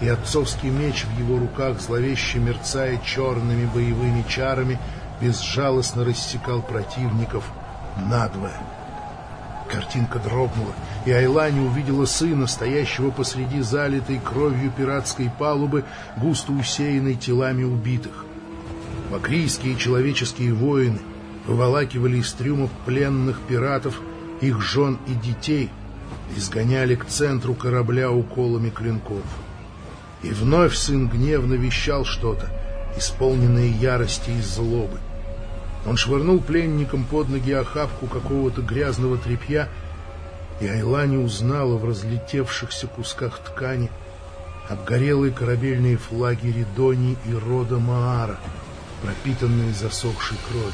и отцовский меч в его руках, зловеще мерцая черными боевыми чарами, безжалостно рассекал противников надвое. Картинка дрогнула, и Айлани увидела сына, стоящего посреди залитой кровью пиратской палубы, густо усеянной телами убитых. Вакрийские человеческие воины выволакивали из трюмов пленных пиратов, их жен и детей, изгоняли к центру корабля уколами клинков. И вновь сын гневно вещал что-то, исполненное ярости и злобы. Он швырнул пленникам под ноги охапку какого-то грязного тряпья, и Айлани узнала в разлетевшихся кусках ткани обгорелые корабельные флаги Ридонии и рода Маара — пропитанные засохшей кровью.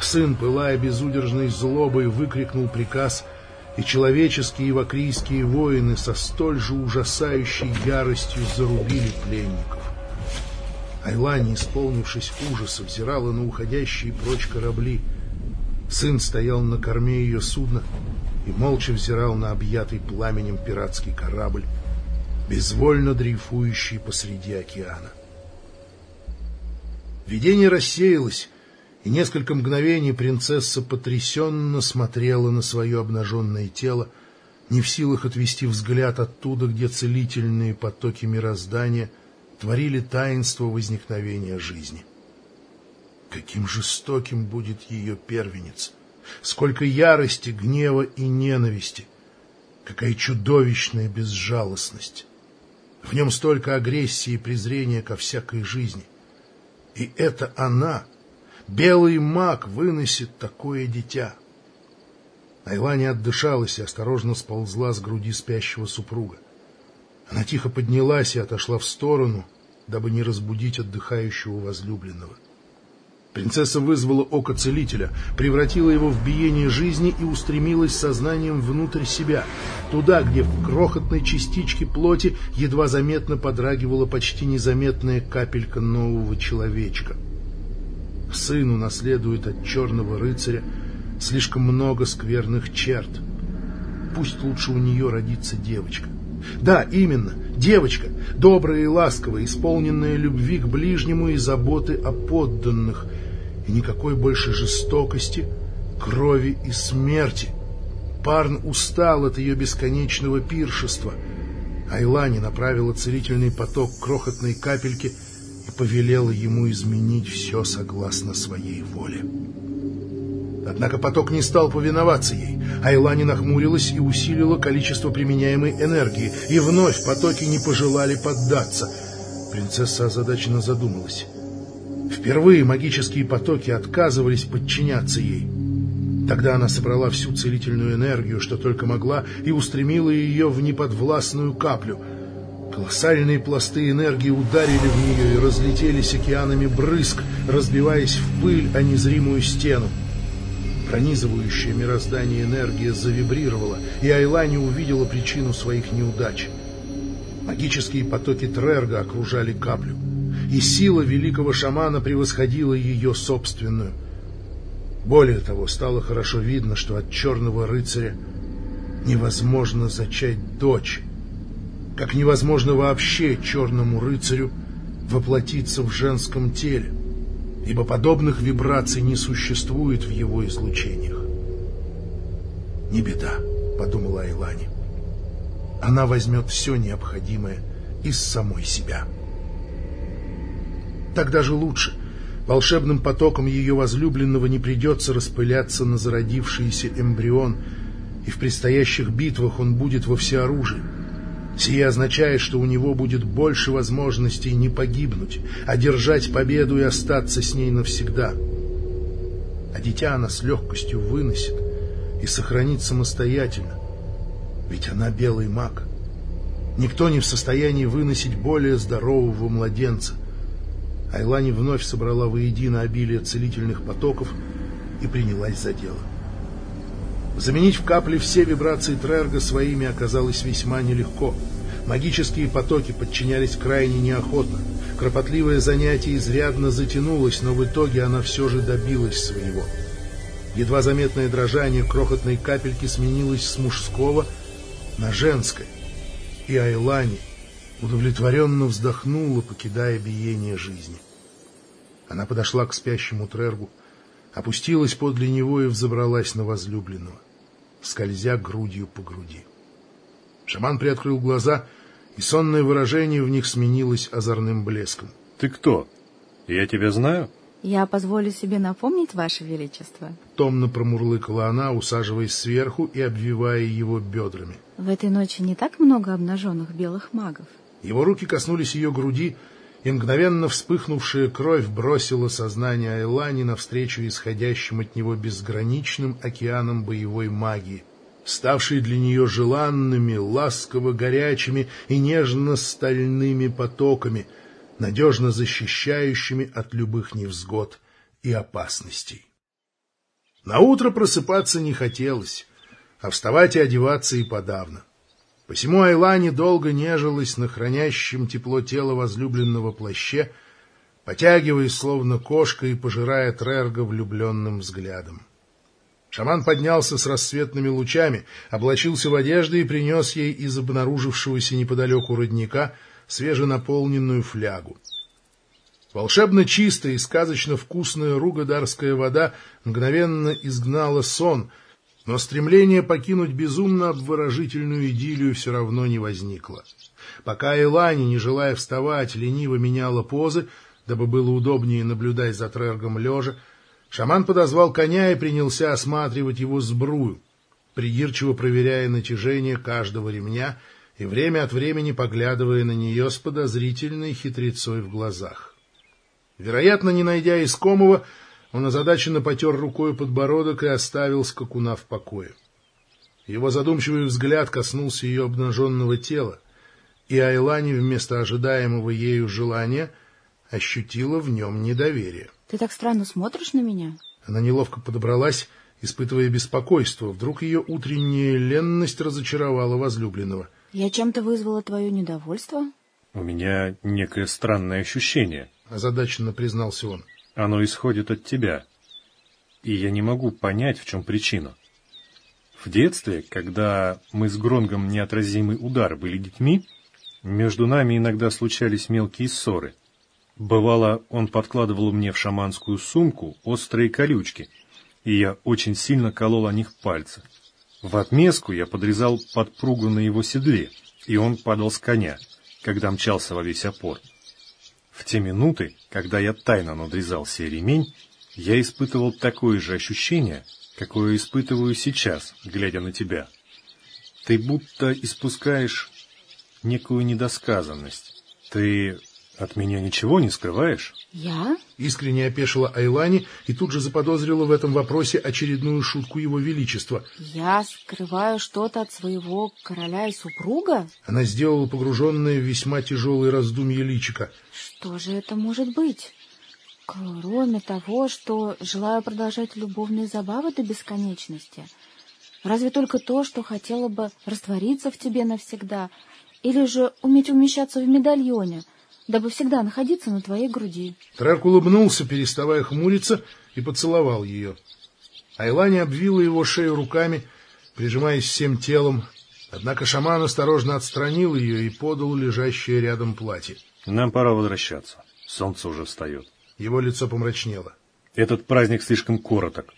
Сын, пылая безудержной злобой, выкрикнул приказ, и человеческие вакрийские воины со столь же ужасающей яростью зарубили пленников. Айлани, исполнившись ужаса, взирала на уходящие прочь корабли. Сын стоял на корме ее судна и молча взирал на объятый пламенем пиратский корабль, безвольно дрейфующий посреди океана. Видение рассеялось, и несколько мгновений принцесса потрясенно смотрела на свое обнаженное тело, не в силах отвести взгляд оттуда, где целительные потоки мироздания творили таинство возникновения жизни. Каким жестоким будет ее первенец! Сколько ярости, гнева и ненависти! Какая чудовищная безжалостность! В нем столько агрессии и презрения ко всякой жизни. И это она, белый маг, выносит такое дитя. Айлани отдышалась и осторожно сползла с груди спящего супруга. Она тихо поднялась и отошла в сторону, дабы не разбудить отдыхающего возлюбленного. Принцесса вызвала око целителя, превратила его в биение жизни и устремилась сознанием внутрь себя, туда, где в крохотной частичке плоти едва заметно подрагивала почти незаметная капелька нового человечка. Сын унаследует от черного рыцаря слишком много скверных черт. Пусть лучше у нее родится девочка. Да, именно, девочка, добрая и ласковая, исполненная любви к ближнему и заботы о подданных, и никакой больше жестокости, крови и смерти. Парн устал от ее бесконечного пиршества. Айлани направила целительный поток крохотной капельки и повелела ему изменить все согласно своей воле. Однако поток не стал повиноваться ей. Айлани нахмурилась и усилила количество применяемой энергии, и вновь потоки не пожелали поддаться. Принцесса озадаченно задумалась. Впервые магические потоки отказывались подчиняться ей. Тогда она собрала всю целительную энергию, что только могла, и устремила ее в неподвластную каплю. Колоссальные пласты энергии ударили в нее и разлетелись океанами брызг, разбиваясь в пыль о незримую стену. Пронизывающая мироздание энергия завибрировала, и Айлани увидела причину своих неудач. Магические потоки Трерга окружали каплю, и сила великого шамана превосходила ее собственную. Более того, стало хорошо видно, что от черного рыцаря невозможно зачать дочь, как невозможно вообще черному рыцарю воплотиться в женском теле ибо подобных вибраций не существует в его излучениях. «Не беда», — подумала Айлани. «Она возьмет все необходимое из самой себя». Так даже лучше. Волшебным потоком ее возлюбленного не придется распыляться на зародившийся эмбрион, и в предстоящих битвах он будет во всеоружии. Сие означает, что у него будет больше возможностей не погибнуть, а держать победу и остаться с ней навсегда. А дитя она с легкостью выносит и сохранит самостоятельно, ведь она белый маг. Никто не в состоянии выносить более здорового младенца. Айлани вновь собрала воедино обилие целительных потоков и принялась за дело. Заменить в капле все вибрации Трерга своими оказалось весьма нелегко. Магические потоки подчинялись крайне неохотно. Кропотливое занятие изрядно затянулось, но в итоге она все же добилась своего. Едва заметное дрожание крохотной капельки сменилось с мужского на женское. И Айлани удовлетворенно вздохнула, покидая биение жизни. Она подошла к спящему Трергу, опустилась подле него и взобралась на возлюбленного скользя грудью по груди. Шаман приоткрыл глаза, и сонное выражение в них сменилось озорным блеском. — Ты кто? Я тебя знаю? — Я позволю себе напомнить, Ваше Величество. Томно промурлыкала она, усаживаясь сверху и обвивая его бедрами. — В этой ночи не так много обнаженных белых магов. Его руки коснулись ее груди, и мгновенно вспыхнувшая кровь бросила сознание Айлани навстречу исходящим от него безграничным океанам боевой магии, ставшей для нее желанными, ласково-горячими и нежно-стальными потоками, надежно защищающими от любых невзгод и опасностей. На утро просыпаться не хотелось, а вставать и одеваться и подавно. Посему Айлани долго нежилась на хранящем тепло тела возлюбленного плаще, потягиваясь, словно кошка, и пожирая Трерга влюбленным взглядом. Шаман поднялся с рассветными лучами, облачился в одежды и принес ей из обнаружившегося неподалеку родника свеженаполненную флягу. Волшебно чистая и сказочно вкусная ругодарская вода мгновенно изгнала сон — но стремление покинуть безумно обворожительную идиллию все равно не возникло. Пока Элани, не желая вставать, лениво меняла позы, дабы было удобнее наблюдать за Трергом лежа, шаман подозвал коня и принялся осматривать его сбрую, придирчиво проверяя натяжение каждого ремня и время от времени поглядывая на нее с подозрительной хитрецой в глазах. Вероятно, не найдя искомого, он озадаченно потер рукой подбородок и оставил скакуна в покое. Его задумчивый взгляд коснулся ее обнаженного тела, и Айлани вместо ожидаемого ею желания ощутила в нем недоверие. — Ты так странно смотришь на меня? Она неловко подобралась, испытывая беспокойство. Вдруг ее утренняя ленность разочаровала возлюбленного. — Я чем-то вызвала твое недовольство? — У меня некое странное ощущение, — озадаченно признался он. — Оно исходит от тебя, и я не могу понять, в чем причина. В детстве, когда мы с Гронгом неотразимый удар были детьми, между нами иногда случались мелкие ссоры. Бывало, он подкладывал мне в шаманскую сумку острые колючки, и я очень сильно колол о них пальцы. В отместку я подрезал подпругу на его седле, и он падал с коня, когда мчался во весь опор. В те минуты, когда я тайно надрезал себе ремень, я испытывал такое же ощущение, какое испытываю сейчас, глядя на тебя. Ты будто испускаешь некую недосказанность. Ты от меня ничего не скрываешь? Я? Искренне опешила Айлани и тут же заподозрила в этом вопросе очередную шутку его величества. Я скрываю что-то от своего короля и супруга? Она сделала погруженное в весьма тяжелые раздумья личика. Что же это может быть? Кроме того, что желаю продолжать любовные забавы до бесконечности. Разве только то, что хотела бы раствориться в тебе навсегда, или же уметь умещаться в медальоне, дабы всегда находиться на твоей груди. Трек улыбнулся, переставая хмуриться, и поцеловал ее. Айлани обвила его шею руками, прижимаясь всем телом, однако шаман осторожно отстранил ее и подал лежащее рядом платье. — Нам пора возвращаться. Солнце уже встает. Его лицо помрачнело. Этот праздник слишком короток,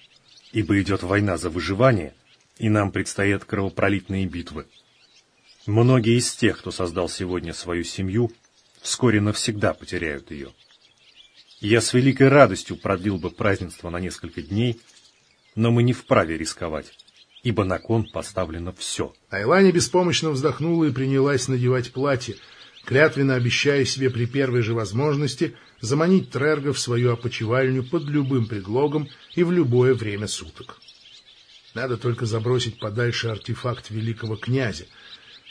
ибо идет война за выживание, и нам предстоят кровопролитные битвы. Многие из тех, кто создал сегодня свою семью, вскоре навсегда потеряют ее. Я с великой радостью продлил бы празднество на несколько дней, но мы не вправе рисковать, ибо на кон поставлено все. Айлани беспомощно вздохнула и принялась надевать платье, клятвенно обещая себе при первой же возможности заманить Трерга в свою опочивальню под любым предлогом и в любое время суток. Надо только забросить подальше артефакт великого князя.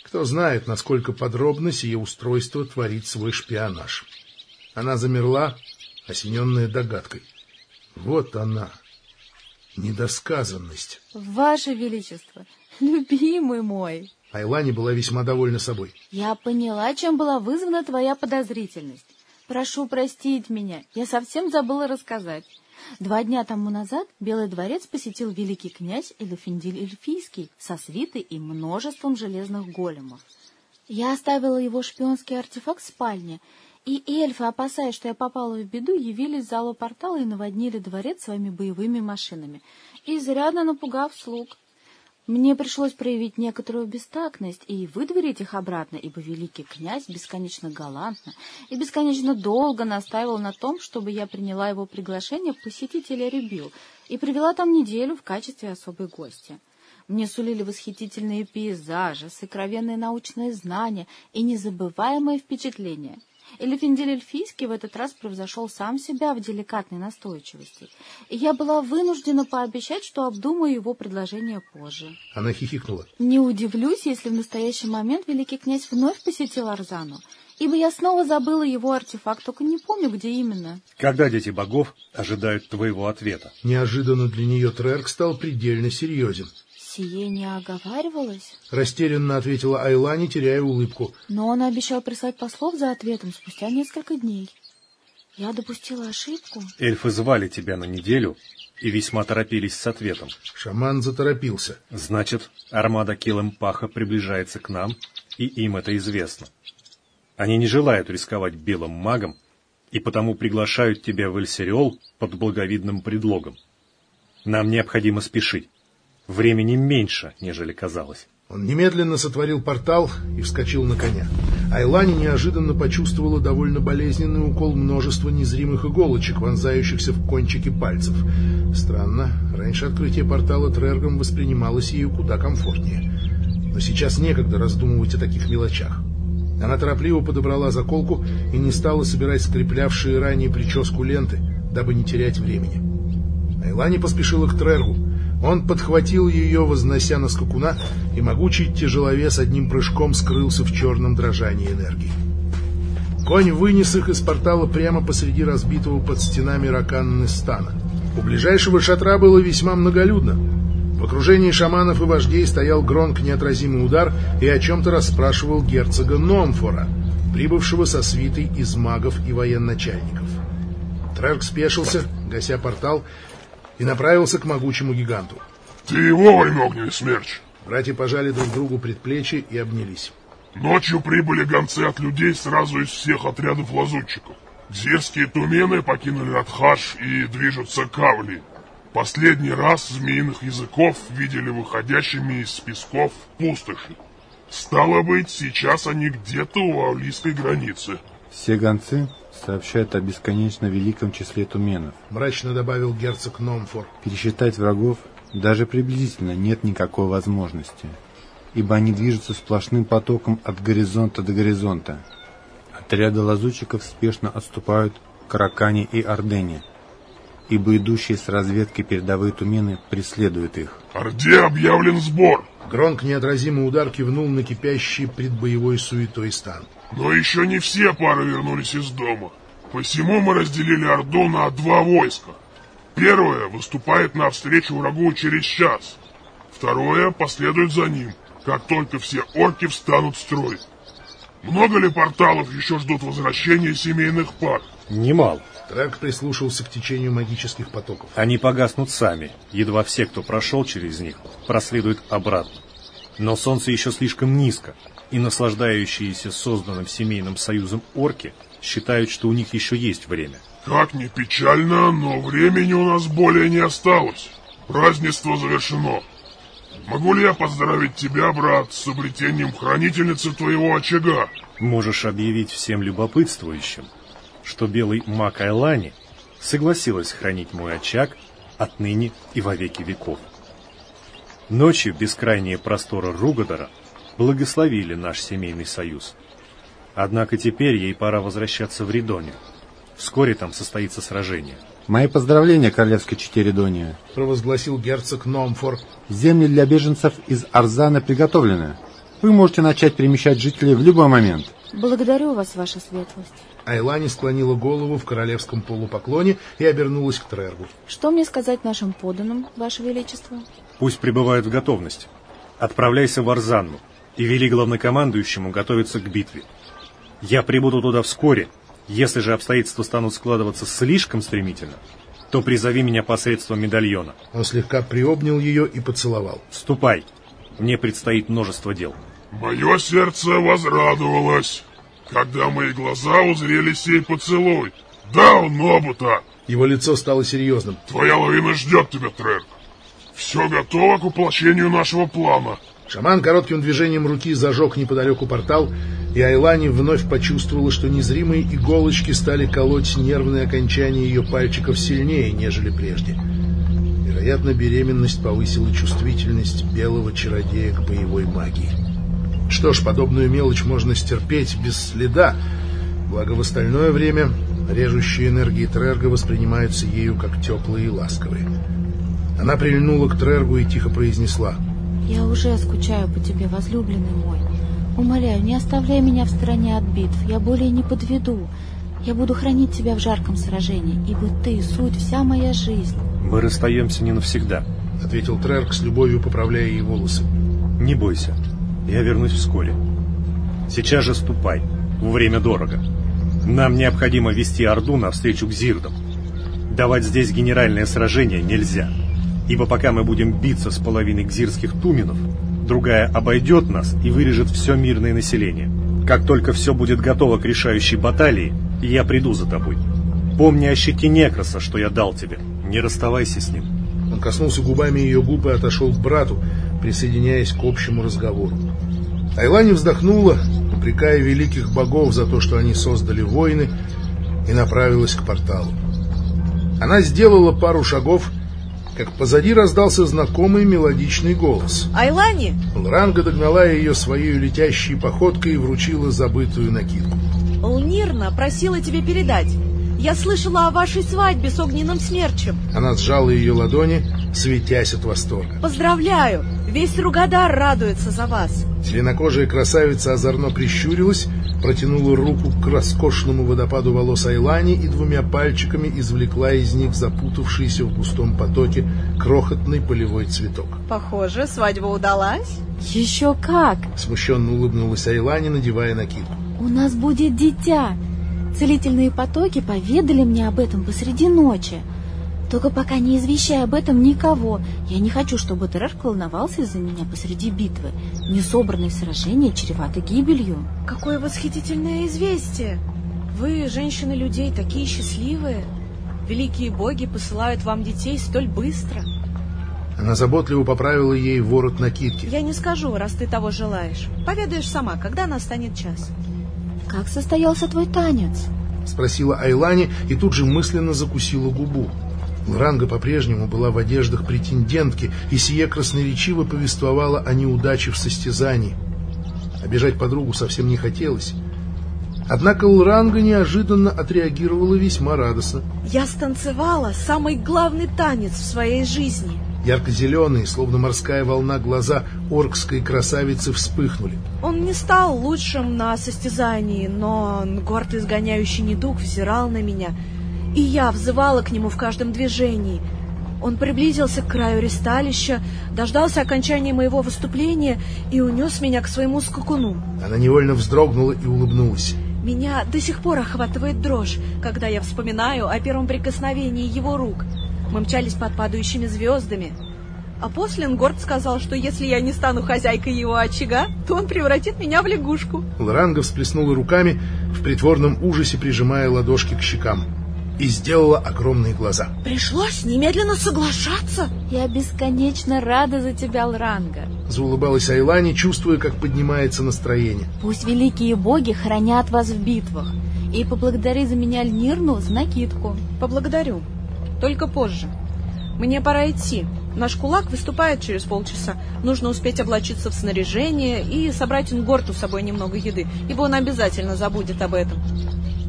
Кто знает, насколько подробно сие устройство творит свой шпионаж. Она замерла, осененная догадкой. Вот она, недосказанность. Ваше Величество, любимый мой! Айлани была весьма довольна собой. Я поняла, чем была вызвана твоя подозрительность. Прошу простить меня, я совсем забыла рассказать. Два дня тому назад Белый дворец посетил великий князь Элефиндиль Эльфийский со свитой и множеством железных големов. Я оставила его шпионский артефакт в спальне, и эльфы, опасаясь, что я попала в беду, явились в залу портала и наводнили дворец своими боевыми машинами, изрядно напугав слуг. Мне пришлось проявить некоторую бестактность и выдворить их обратно, ибо великий князь бесконечно галантно и бесконечно долго настаивал на том, чтобы я приняла его приглашение посетить Элерибил и провела там неделю в качестве особой гости. Мне сулили восхитительные пейзажи, сокровенные научные знания и незабываемые впечатления — Элефиндель Эльфийский в этот раз превзошел сам себя в деликатной настойчивости, и я была вынуждена пообещать, что обдумаю его предложение позже. Она хихикнула. Не удивлюсь, если в настоящий момент великий князь вновь посетил Арзану, ибо я снова забыла его артефакт, только не помню, где именно. Когда дети богов ожидают твоего ответа? Неожиданно для нее Трерк стал предельно серьезен. Сие не оговаривалось? Растерянно ответила Айлани, теряя улыбку. Но он обещал прислать послов за ответом спустя несколько дней. Я допустила ошибку. Эльфы звали тебя на неделю и весьма торопились с ответом. Шаман заторопился. Значит, армада Келемпаха приближается к нам, и им это известно. Они не желают рисковать белым магом, и потому приглашают тебя в Эльсериол под благовидным предлогом. Нам необходимо спешить. Времени меньше, нежели казалось. Он немедленно сотворил портал и вскочил на коня. Айлани неожиданно почувствовала довольно болезненный укол множества незримых иголочек, вонзающихся в кончики пальцев. Странно, раньше открытие портала Трергом воспринималось ею куда комфортнее. Но сейчас некогда раздумывать о таких мелочах. Она торопливо подобрала заколку и не стала собирать скреплявшие ранее прическу ленты, дабы не терять времени. Айлани поспешила к Трергу. Он подхватил ее, вознося на скакуна, и могучий тяжеловес одним прыжком скрылся в черном дрожании энергии. Конь вынес их из портала прямо посреди разбитого под стенами раканны стана. У ближайшего шатра было весьма многолюдно. В окружении шаманов и вождей стоял гронк неотразимый удар и о чем-то расспрашивал герцога Номфора, прибывшего со свитой из магов и военачальников. Трерк спешился, гася портал, и направился к могучему гиганту. «Ты его, войногневый смерч!» Братья пожали друг другу предплечья и обнялись. «Ночью прибыли гонцы от людей сразу из всех отрядов лазутчиков. Зерские тумены покинули Радхаш и движутся к Авли. Последний раз змеиных языков видели выходящими из песков пустоши. Стало быть, сейчас они где-то у Авлийской границы. Все гонцы сообщают о бесконечно великом числе туменов. Мрачно добавил герцог Номфор. Пересчитать врагов даже приблизительно нет никакой возможности, ибо они движутся сплошным потоком от горизонта до горизонта. Отряды лазутчиков спешно отступают к Ракане и Ордене, ибо идущие с разведкой передовые тумены преследуют их. Орде объявлен сбор. Гронк неотразимый удар кивнул на кипящий предбоевой суетой стан. Но еще не все пары вернулись из дома. Посему мы разделили Орду на два войска. Первое выступает навстречу врагу через час. Второе последует за ним, как только все орки встанут в строй. Много ли порталов еще ждут возвращения семейных пар? Немало. Трек прислушался к течению магических потоков. Они погаснут сами, едва все, кто прошел через них, проследуют обратно. Но солнце еще слишком низко, и наслаждающиеся созданным семейным союзом орки считают, что у них еще есть время. Как ни печально, но времени у нас более не осталось. Празднество завершено. Могу ли я поздравить тебя, брат, с обретением хранительницы твоего очага? Можешь объявить всем любопытствующим, что белый маг Айлани согласилась хранить мой очаг отныне и во веки веков. Ночью бескрайние просторы Ругадора благословили наш семейный союз. Однако теперь ей пора возвращаться в Ридонию. Вскоре там состоится сражение. Мои поздравления, королевской чете Ридония. Провозгласил герцог Номфор. Земли для беженцев из Арзана приготовлены. Вы можете начать перемещать жителей в любой момент. Благодарю вас, ваша светлость. Айлани склонила голову в королевском полупоклоне и обернулась к Трергу. Что мне сказать нашим подданным, ваше величество? Пусть пребывают в готовности. Отправляйся в Арзанну и вели главнокомандующему готовиться к битве. Я прибуду туда вскоре. Если же обстоятельства станут складываться слишком стремительно, то призови меня посредством медальона. Он слегка приобнял ее и поцеловал. Ступай. Мне предстоит множество дел. Мое сердце возрадовалось, когда мои глаза узрели сей поцелуй. Да, он Нобута! Его лицо стало серьезным. Твоя лавина ждет тебя, Трерк. Все готово к воплощению нашего плана. Шаман коротким движением руки зажег неподалеку портал, и Айлани вновь почувствовала, что незримые иголочки стали колоть нервные окончания ее пальчиков сильнее, нежели прежде. Вероятно, беременность повысила чувствительность белого чародея к боевой магии. Что ж, подобную мелочь можно стерпеть без следа, благо в остальное время режущие энергии Трерга воспринимаются ею как теплые и ласковые. Она прильнула к Трергу и тихо произнесла — я уже скучаю по тебе, возлюбленный мой. Умоляю, не оставляй меня в стороне от битв. Я более не подведу. Я буду хранить тебя в жарком сражении, ибо ты — суть, вся моя жизнь. Мы расстаемся не навсегда, — ответил Трерк с любовью, поправляя ей волосы. Не бойся, я вернусь вскоре. Сейчас же ступай, время дорого. Нам необходимо вести Орду навстречу к Зирдам. Давать здесь генеральное сражение нельзя. — ибо пока мы будем биться с половиной гзирских туменов, другая обойдет нас и вырежет все мирное население. Как только все будет готово к решающей баталии, я приду за тобой. Помни о щите Некроса, что я дал тебе. Не расставайся с ним. Он коснулся губами ее губ и отошел к брату, присоединяясь к общему разговору. Айлани вздохнула, упрекая великих богов за то, что они создали войны, и направилась к порталу. Она сделала пару шагов как позади раздался знакомый мелодичный голос. Айлани! Лранга догнала ее своей летящей походкой и вручила забытую накидку. Лнирна просила тебе передать. Я слышала о вашей свадьбе с огненным смерчем. Она сжала ее ладони, светясь от восторга. Поздравляю! Весь Ругадар радуется за вас. Зеленокожая красавица озорно прищурилась, протянула руку к роскошному водопаду волос Айлани и двумя пальчиками извлекла из них запутавшийся в густом потоке крохотный полевой цветок. Похоже, свадьба удалась. Еще как! Смущенно улыбнулась Айлани, надевая накидку. У нас будет дитя. Целительные потоки поведали мне об этом посреди ночи. Только пока не извещай об этом никого. Я не хочу, чтобы Трерк волновался из-за меня посреди битвы. Несобранное сражение чревато гибелью. Какое восхитительное известие! Вы, женщины людей, такие счастливые. Великие боги посылают вам детей столь быстро. Она заботливо поправила ей ворот накидки. Я не скажу, раз ты того желаешь. Поведаешь сама, когда настанет час. Как состоялся твой танец? Спросила Айлани и тут же мысленно закусила губу. Лранга по-прежнему была в одеждах претендентки, и сие красноречиво повествовала о неудаче в состязании. Обижать подругу совсем не хотелось. Однако Лранга неожиданно отреагировала весьма радостно. Я станцевала самый главный танец в своей жизни. Ярко-зеленые, словно морская волна, глаза оркской красавицы вспыхнули. Он не стал лучшим на состязании, но горд изгоняющий недуг взирал на меня, и я взывала к нему в каждом движении. Он приблизился к краю ресталища, дождался окончания моего выступления и унес меня к своему скакуну. Она невольно вздрогнула и улыбнулась. Меня до сих пор охватывает дрожь, когда я вспоминаю о первом прикосновении его рук. Мы мчались под падающими звездами. А после Нгорд сказал, что если я не стану хозяйкой его очага, то он превратит меня в лягушку. Лоранга всплеснула руками, в притворном ужасе прижимая ладошки к щекам, и сделала огромные глаза. Пришлось немедленно соглашаться. Я бесконечно рада за тебя, Лранга. Заулыбалась Айлани, чувствуя, как поднимается настроение. Пусть великие боги хранят вас в битвах. И поблагодари за меня Льнирну за накидку. Поблагодарю. Только позже. Мне пора идти. Наш кулак выступает через полчаса. Нужно успеть облачиться в снаряжение и собрать Ингорту с собой немного еды, ибо он обязательно забудет об этом.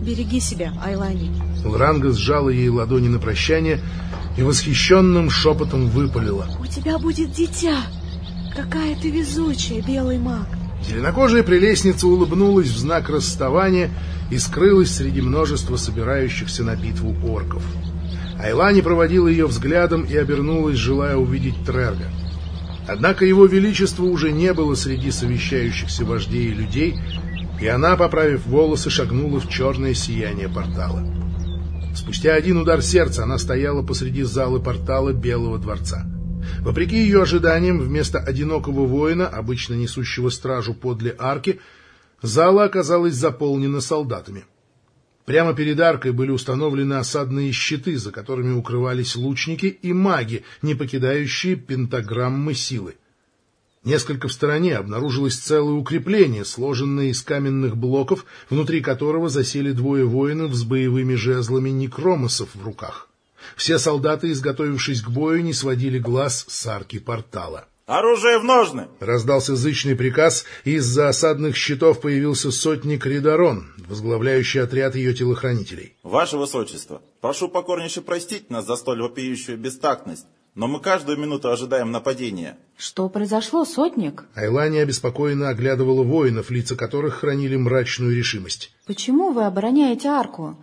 Береги себя, Айлани. Лранга сжала ей ладони на прощание и восхищенным шепотом выпалила. У тебя будет дитя. Какая ты везучая, белый маг. Зеленокожая прелестница улыбнулась в знак расставания и скрылась среди множества собирающихся на битву орков. Айлани проводила ее взглядом и обернулась, желая увидеть Трерга. Однако его величество уже не было среди совещающихся вождей и людей, и она, поправив волосы, шагнула в черное сияние портала. Спустя один удар сердца она стояла посреди залы портала Белого дворца. Вопреки ее ожиданиям, вместо одинокого воина, обычно несущего стражу подле арки, зала оказалась заполнена солдатами. Прямо перед аркой были установлены осадные щиты, за которыми укрывались лучники и маги, не покидающие пентаграммы силы. Несколько в стороне обнаружилось целое укрепление, сложенное из каменных блоков, внутри которого засели двое воинов с боевыми жезлами некромосов в руках. Все солдаты, изготовившись к бою, не сводили глаз с арки портала. «Оружие в ножны!» Раздался зычный приказ, и из-за осадных щитов появился сотник Ридарон, возглавляющий отряд ее телохранителей. «Ваше Высочество, прошу покорнейше простить нас за столь вопиющую бестактность, но мы каждую минуту ожидаем нападения». Что произошло, сотник? Айлани обеспокоенно оглядывала воинов, лица которых хранили мрачную решимость. Почему вы обороняете арку?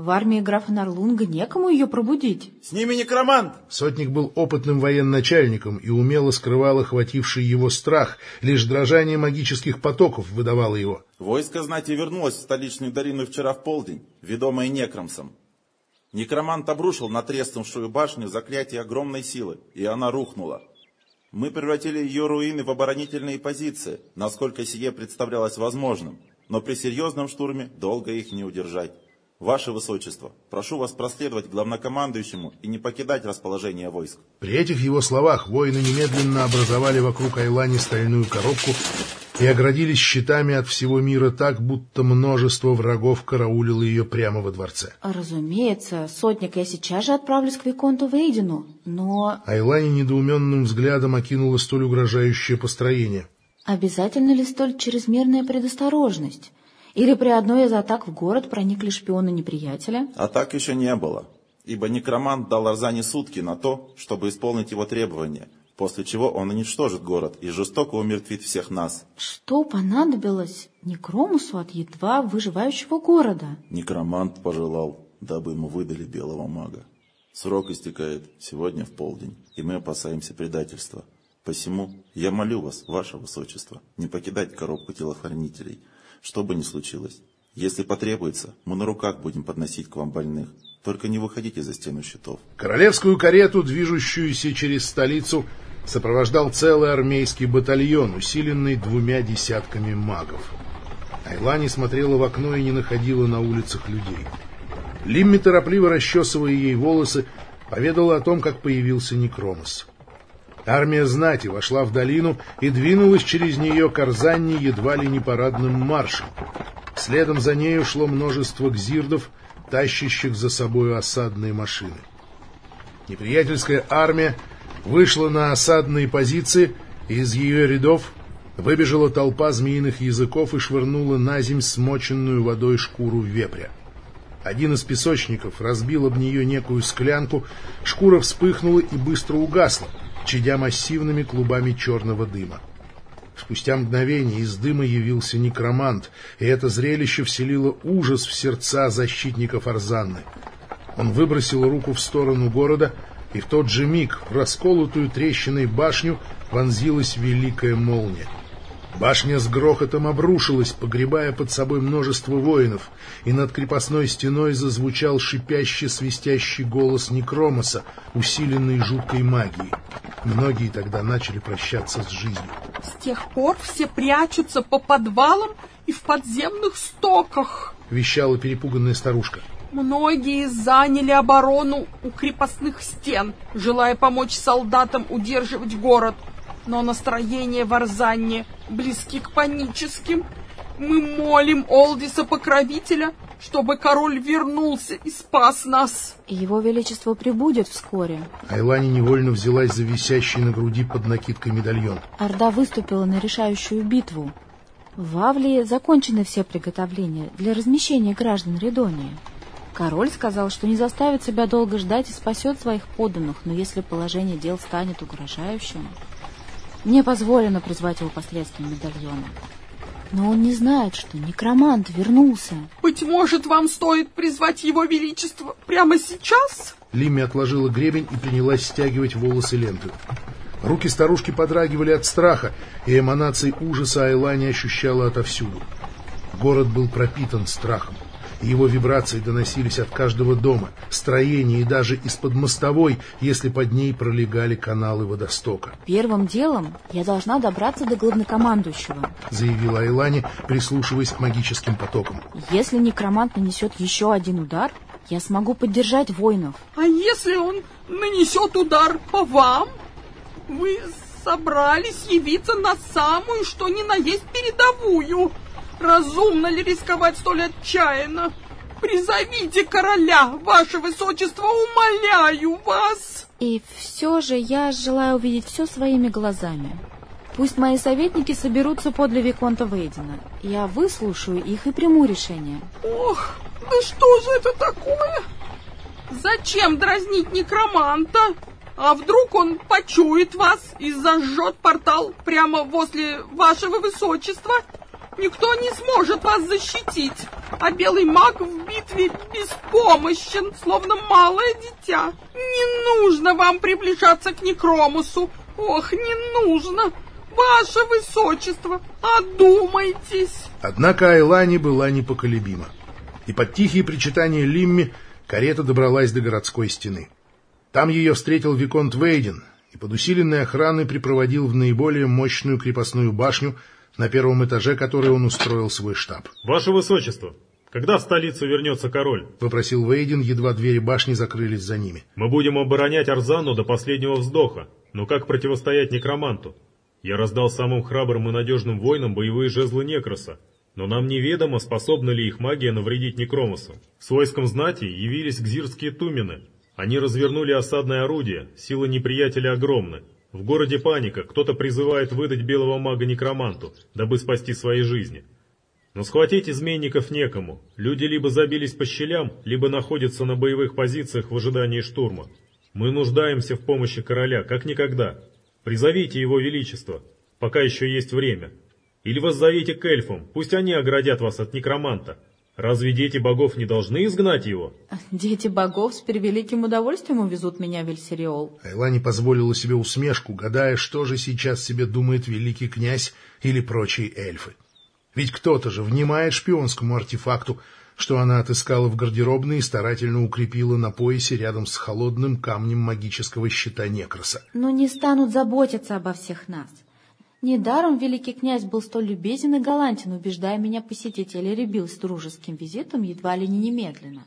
В армии графа Нарлунга некому ее пробудить. «С ними некромант!» Сотник был опытным военачальником и умело скрывал охвативший его страх, лишь дрожание магических потоков выдавало его. Войско знати вернулось в столичную долину вчера в полдень, ведомое некромсом. Некромант обрушил на треснувшую башню заклятие огромной силы, и она рухнула. Мы превратили ее руины в оборонительные позиции, насколько сие представлялось возможным, но при серьезном штурме долго их не удержать. Ваше Высочество, прошу вас проследовать главнокомандующему и не покидать расположение войск. При этих его словах воины немедленно образовали вокруг Айлани стальную коробку и оградились щитами от всего мира так, будто множество врагов караулило ее прямо во дворце. Разумеется, сотник, я сейчас же отправлюсь к Виконту Вейдену, но... Айлани недоуменным взглядом окинула столь угрожающее построение. Обязательно ли столь чрезмерная предосторожность? Или при одной из атак в город проникли шпионы неприятеля? Атак еще не было, ибо некромант дал Арзане сутки на то, чтобы исполнить его требования, после чего он уничтожит город и жестоко умертвит всех нас. Что понадобилось Некромусу от едва выживающего города? Некромант пожелал, дабы ему выдали белого мага. Срок истекает сегодня в полдень, и мы опасаемся предательства. Посему я молю вас, ваше высочество, не покидать коробку телохранителей, что бы ни случилось. Если потребуется, мы на руках будем подносить к вам больных. Только не выходите за стену щитов. Королевскую карету, движущуюся через столицу, сопровождал целый армейский батальон, усиленный двумя десятками магов. Айлани смотрела в окно и не находила на улицах людей. Лимми, торопливо расчесывая ей волосы, поведала о том, как появился Некромос. Армия знати вошла в долину и двинулась через нее к Арзанне едва ли не парадным маршем. Следом за нею шло множество гзирдов, тащащих за собой осадные машины. Неприятельская армия вышла на осадные позиции, и из ее рядов выбежала толпа змеиных языков и швырнула на земь смоченную водой шкуру вепря. Один из песочников разбил об нее некую склянку, шкура вспыхнула и быстро угасла, чадя массивными клубами черного дыма. Спустя мгновение из дыма явился некромант, и это зрелище вселило ужас в сердца защитников Арзанны. Он выбросил руку в сторону города, и в тот же миг в расколотую трещиной башню вонзилась великая молния. Башня с грохотом обрушилась, погребая под собой множество воинов, и над крепостной стеной зазвучал шипящий свистящий голос Некромоса, усиленный жуткой магией. Многие тогда начали прощаться с жизнью. С тех пор все прячутся по подвалам и в подземных стоках, вещала перепуганная старушка. Многие заняли оборону у крепостных стен, желая помочь солдатам удерживать город – но настроение в Арзанне близки к паническим. Мы молим Олдиса-покровителя, чтобы король вернулся и спас нас. Его Величество прибудет вскоре. Айлани невольно взялась за висящий на груди под накидкой медальон. Орда выступила на решающую битву. В Авлии закончены все приготовления для размещения граждан Редонии. Король сказал, что не заставит себя долго ждать и спасет своих подданных, но если положение дел станет угрожающим... Мне позволено призвать его посредством медальона. Но он не знает, что некромант вернулся. Быть может, вам стоит призвать его величество прямо сейчас? Лимми отложила гребень и принялась стягивать волосы ленты. Руки старушки подрагивали от страха, и эманации ужаса Айлани ощущала отовсюду. Город был пропитан страхом. Его вибрации доносились от каждого дома, строения и даже из-под мостовой, если под ней пролегали каналы водостока. «Первым делом я должна добраться до главнокомандующего», — заявила Айлани, прислушиваясь к магическим потокам. «Если некромант нанесет еще один удар, я смогу поддержать воинов». «А если он нанесет удар по вам? Вы собрались явиться на самую, что ни на есть передовую?» Разумно ли рисковать столь отчаянно? Призовите короля, ваше высочество, умоляю вас!» И все же я желаю увидеть все своими глазами. Пусть мои советники соберутся подле Виконта Вейдена. Я выслушаю их и приму решение. Ох, да что же это такое? Зачем дразнить некроманта? А вдруг он почует вас и зажжет портал прямо возле вашего высочества? Никто не сможет вас защитить, а белый маг в битве беспомощен, словно малое дитя. Не нужно вам приближаться к Некромусу. Ох, не нужно. Ваше Высочество, одумайтесь. Однако Айлани была непоколебима. И под тихие причитания Лимми карета добралась до городской стены. Там ее встретил Виконт Вейден и под усиленной охраной припроводил в наиболее мощную крепостную башню, на первом этаже которой он устроил свой штаб. «Ваше Высочество, когда в столицу вернется король?» — попросил Вейден, едва двери башни закрылись за ними. «Мы будем оборонять Арзану до последнего вздоха, но как противостоять некроманту? Я раздал самым храбрым и надежным воинам боевые жезлы Некроса, но нам неведомо, способна ли их магия навредить Некромосу. С войском знати явились гзирские тумены. Они развернули осадное орудие, сила неприятеля огромна. В городе паника, кто-то призывает выдать белого мага Некроманту, дабы спасти свои жизни. Но схватить изменников некому. Люди либо забились по щелям, либо находятся на боевых позициях в ожидании штурма. Мы нуждаемся в помощи короля, как никогда. Призовите его величество, пока еще есть время. Или воззовите к эльфам, пусть они оградят вас от некроманта. Разве дети богов не должны изгнать его? Дети богов с превеликим удовольствием увезут меня в Эльсириол. Айла не позволила себе усмешку, гадая, что же сейчас себе думает великий князь или прочие эльфы. Ведь кто-то же внимает шпионскому артефакту, что она отыскала в гардеробной и старательно укрепила на поясе рядом с холодным камнем магического щита Некроса. Но не станут заботиться обо всех нас. Недаром великий князь был столь любезен и галантен, убеждая меня посетить Элерибил с дружеским визитом едва ли не немедленно.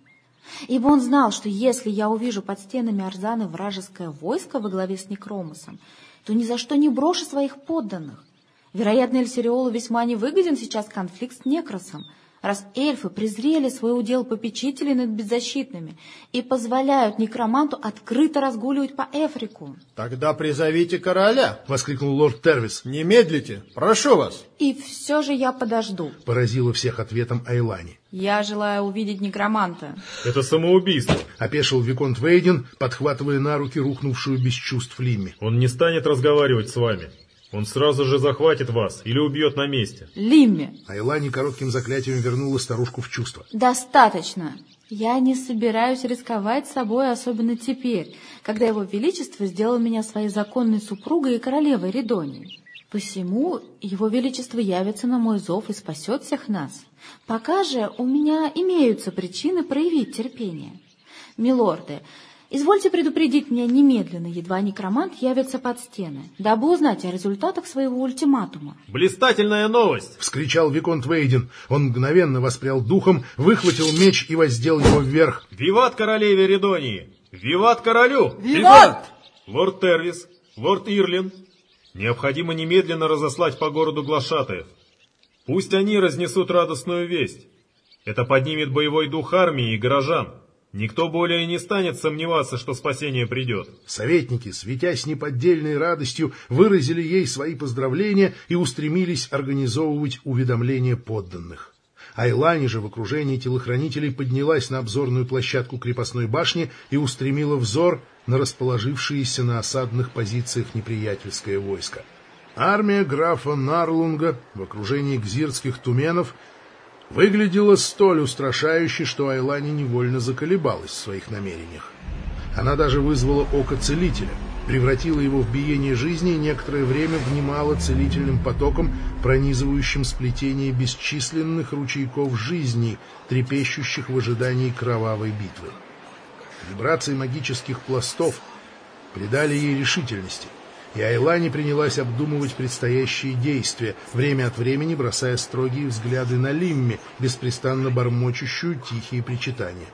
Ибо он знал, что если я увижу под стенами Арзаны вражеское войско во главе с Некромосом, то ни за что не брошу своих подданных. Вероятно, Эльсириолу весьма невыгоден сейчас конфликт с Некросом, раз эльфы презрели свой удел попечителей над беззащитными и позволяют некроманту открыто разгуливать по Эфрику. «Тогда призовите короля!» — воскликнул лорд Тервис. «Не медлите! Прошу вас!» «И все же я подожду!» — поразила всех ответом Айлани. «Я желаю увидеть некроманта». «Это самоубийство!» — опешил Виконт Вейден, подхватывая на руки рухнувшую без чувств Лимми. «Он не станет разговаривать с вами. Он сразу же захватит вас или убьет на месте. Лимми. Айлани коротким заклятием вернула старушку в чувство. Достаточно. Я не собираюсь рисковать собой, особенно теперь, когда его величество сделал меня своей законной супругой и королевой Ридонии. Посему его величество явится на мой зов и спасет всех нас. Пока же у меня имеются причины проявить терпение. Милорды, Извольте предупредить меня немедленно, едва некромант явится под стены, дабы узнать о результатах своего ультиматума. «Блистательная новость!» — вскричал Виконт Вейден. Он мгновенно воспрял духом, выхватил меч и воздел его вверх. «Виват королеве Редонии! Виват королю! Виват!» «Лорд Тервис, лорд Ирлин, необходимо немедленно разослать по городу глашатаев. Пусть они разнесут радостную весть. Это поднимет боевой дух армии и горожан». Никто более не станет сомневаться, что спасение придет. Советники, светясь неподдельной радостью, выразили ей свои поздравления и устремились организовывать уведомления подданных. Айлани же в окружении телохранителей поднялась на обзорную площадку крепостной башни и устремила взор на расположившееся на осадных позициях неприятельское войско. Армия графа Нарлунга в окружении гзирских туменов выглядела столь устрашающе, что Айлани невольно заколебалась в своих намерениях. Она даже вызвала око целителя, превратила его в биение жизни и некоторое время внимала целительным потоком, пронизывающим сплетение бесчисленных ручейков жизни, трепещущих в ожидании кровавой битвы. Вибрации магических пластов придали ей решительности — и Айлани принялась обдумывать предстоящие действия, время от времени бросая строгие взгляды на Лимми, беспрестанно бормочущую тихие причитания.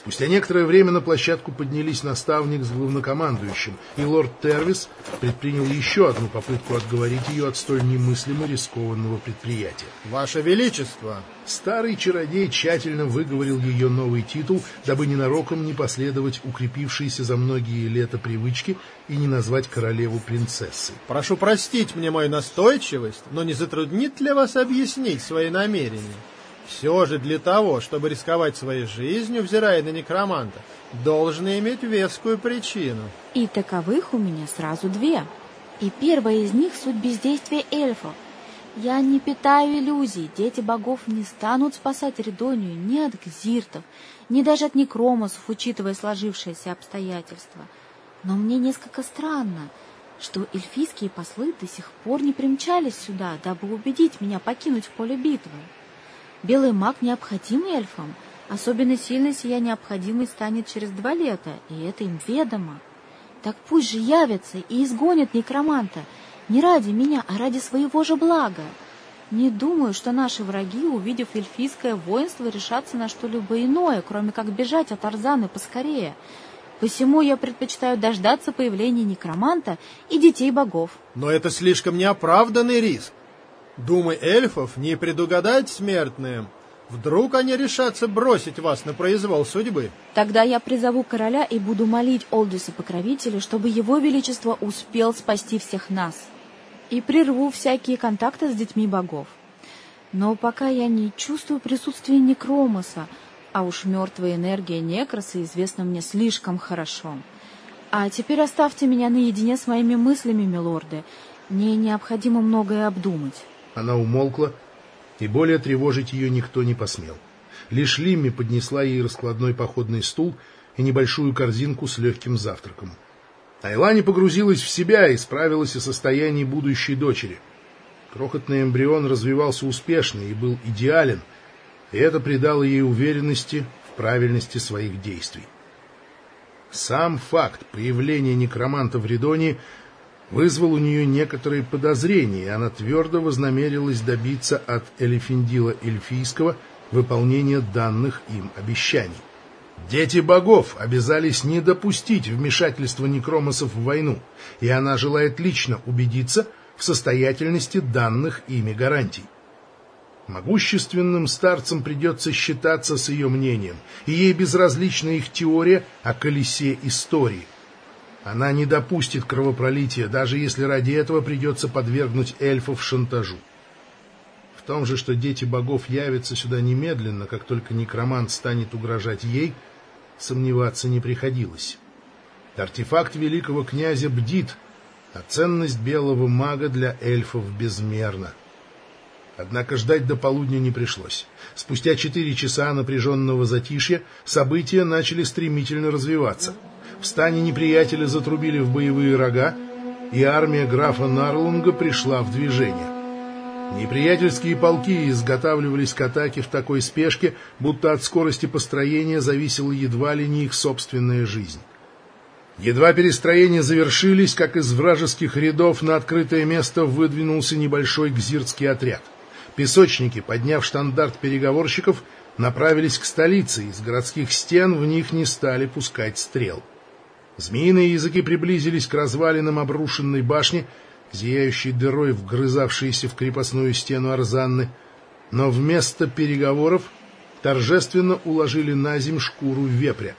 Спустя некоторое время на площадку поднялись наставник с главнокомандующим, и лорд Тервис предпринял еще одну попытку отговорить ее от столь немыслимо рискованного предприятия. «Ваше Величество!» Старый чародей тщательно выговорил ее новый титул, дабы ненароком не последовать укрепившейся за многие лета привычке и не назвать королеву принцессой. «Прошу простить мне мою настойчивость, но не затруднит ли вас объяснить свои намерения?» Все же для того, чтобы рисковать своей жизнью, взирая на некроманта, должны иметь вескую причину. И таковых у меня сразу две. И первая из них — суть бездействия эльфов. Я не питаю иллюзий, дети богов не станут спасать Редонию ни от гзиртов, ни даже от некромосов, учитывая сложившиеся обстоятельства. Но мне несколько странно, что эльфийские послы до сих пор не примчались сюда, дабы убедить меня покинуть поле битвы. Белый маг необходим эльфам. Особенно сильно сия необходимость станет через два лета, и это им ведомо. Так пусть же явятся и изгонят некроманта, не ради меня, а ради своего же блага. Не думаю, что наши враги, увидев эльфийское воинство, решатся на что-либо иное, кроме как бежать от Арзаны поскорее. Посему я предпочитаю дождаться появления некроманта и детей богов. Но это слишком неоправданный риск. Думы эльфов не предугадать смертным. Вдруг они решатся бросить вас на произвол судьбы? Тогда я призову короля и буду молить Олдиса покровителя, чтобы его величество успел спасти всех нас. И прерву всякие контакты с детьми богов. Но пока я не чувствую присутствия Некромоса, а уж мертвая энергия Некроса известна мне слишком хорошо. А теперь оставьте меня наедине с моими мыслями, милорды. Мне необходимо многое обдумать. Она умолкла, и более тревожить ее никто не посмел. Лишь Лимми поднесла ей раскладной походный стул и небольшую корзинку с легким завтраком. Айлани погрузилась в себя и справилась о состоянии будущей дочери. Крохотный эмбрион развивался успешно и был идеален, и это придало ей уверенности в правильности своих действий. Сам факт появления некроманта в Ридоне вызвал у нее некоторые подозрения, и она твердо вознамерилась добиться от Элефиндила Эльфийского выполнения данных им обещаний. Дети богов обязались не допустить вмешательства некромосов в войну, и она желает лично убедиться в состоятельности данных ими гарантий. Могущественным старцам придется считаться с ее мнением, и ей безразлична их теория о колесе истории. Она не допустит кровопролития, даже если ради этого придется подвергнуть эльфов шантажу. В том же, что дети богов явятся сюда немедленно, как только некромант станет угрожать ей, сомневаться не приходилось. Артефакт великого князя бдит, а ценность белого мага для эльфов безмерна. Однако ждать до полудня не пришлось. Спустя четыре часа напряженного затишья события начали стремительно развиваться. В стане неприятеля затрубили в боевые рога, и армия графа Нарлунга пришла в движение. Неприятельские полки изготавливались к атаке в такой спешке, будто от скорости построения зависела едва ли не их собственная жизнь. Едва перестроения завершились, как из вражеских рядов на открытое место выдвинулся небольшой гзиртский отряд — Песочники, подняв штандарт переговорщиков, направились к столице, из городских стен в них не стали пускать стрел. Змеиные языки приблизились к развалинам обрушенной башни, зияющей дырой вгрызавшейся в крепостную стену Арзанны, но вместо переговоров торжественно уложили на земь шкуру вепря.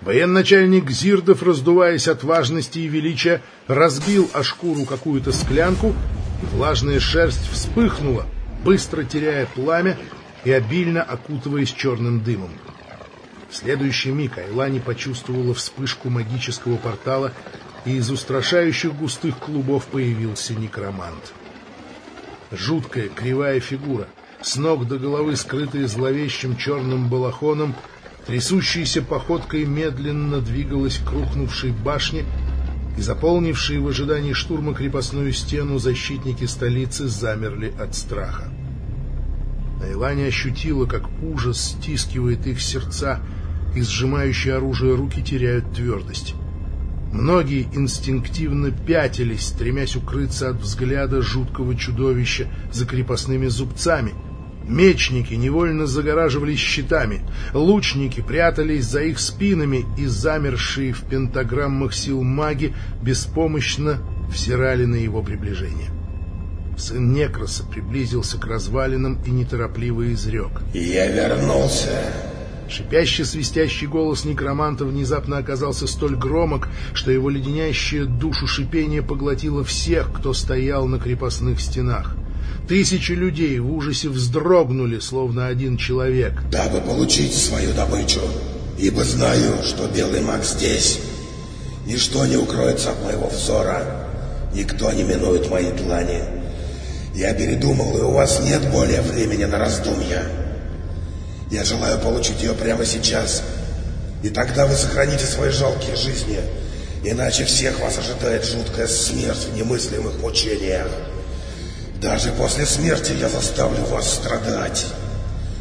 Военачальник Зирдов, раздуваясь от важности и величия, разбил о шкуру какую-то склянку, и влажная шерсть вспыхнула — быстро теряя пламя и обильно окутываясь черным дымом. В следующий миг Айлани почувствовала вспышку магического портала, и из устрашающих густых клубов появился некромант. Жуткая кривая фигура, с ног до головы скрытая зловещим черным балахоном, трясущейся походкой медленно двигалась к рухнувшей башне, и заполнившие в ожидании штурма крепостную стену защитники столицы замерли от страха. Айлани ощутила, как ужас стискивает их сердца, и сжимающие оружие руки теряют твердость. Многие инстинктивно пятились, стремясь укрыться от взгляда жуткого чудовища за крепостными зубцами — Мечники невольно загораживались щитами, лучники прятались за их спинами, и замершие в пентаграммах сил маги беспомощно взирали на его приближение. Сын Некроса приблизился к развалинам и неторопливо изрек. «Я вернулся!» Шипящий, свистящий голос некроманта внезапно оказался столь громок, что его леденящее душу шипение поглотило всех, кто стоял на крепостных стенах. Тысячи людей в ужасе вздрогнули, словно один человек. «Дабы получить свою добычу, ибо знаю, что белый маг здесь. Ничто не укроется от моего взора, никто не минует мои длани. Я передумал, и у вас нет более времени на раздумья. Я желаю получить ее прямо сейчас, и тогда вы сохраните свои жалкие жизни, иначе всех вас ожидает жуткая смерть в немыслимых мучениях». Даже после смерти я заставлю вас страдать.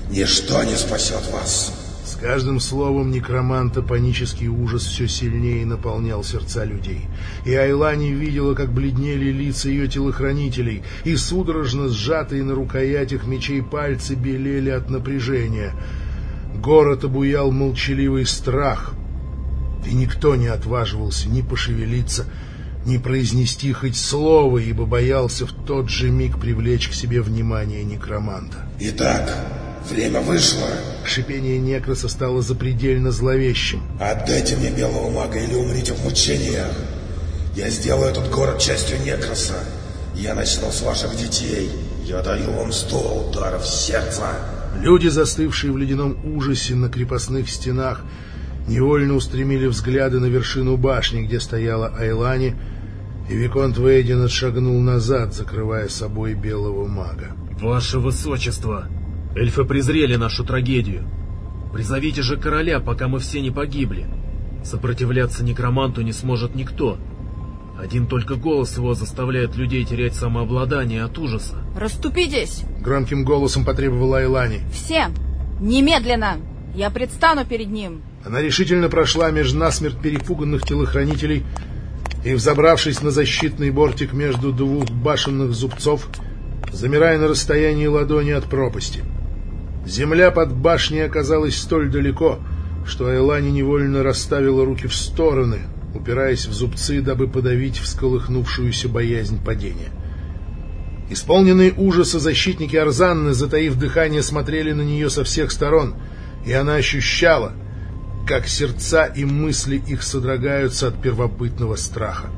Ничто не спасет вас. С каждым словом некроманта панический ужас все сильнее наполнял сердца людей. И Айлани видела, как бледнели лица ее телохранителей, и судорожно сжатые на рукоятях мечей пальцы белели от напряжения. Город обуял молчаливый страх. И никто не отваживался ни пошевелиться, ни произнести хоть слово, ибо боялся в тот же миг привлечь к себе внимание некроманта. Итак, время вышло. Шипение некроса стало запредельно зловещим. Отдайте мне белого мага или умрите в мучениях. Я сделаю этот город частью некроса. Я начну с ваших детей. Я даю вам сто ударов сердца. Люди, застывшие в ледяном ужасе на крепостных стенах, невольно устремили взгляды на вершину башни, где стояла Айлани, и Виконт Вейден отшагнул назад, закрывая собой белого мага. «Ваше Высочество, эльфы презрели нашу трагедию. Призовите же короля, пока мы все не погибли. Сопротивляться некроманту не сможет никто». Один только голос его заставляет людей терять самообладание от ужаса. Расступитесь! Громким голосом потребовала Айлани. Все! Немедленно! Я предстану перед ним. Она решительно прошла между насмерть перепуганных телохранителей и, взобравшись на защитный бортик между двух башенных зубцов, замирая на расстоянии ладони от пропасти. Земля под башней оказалась столь далеко, что Айлани невольно расставила руки в стороны, упираясь в зубцы, дабы подавить всколыхнувшуюся боязнь падения. Исполненные ужаса защитники Арзанны, затаив дыхание, смотрели на нее со всех сторон, и она ощущала, как сердца и мысли их содрогаются от первобытного страха.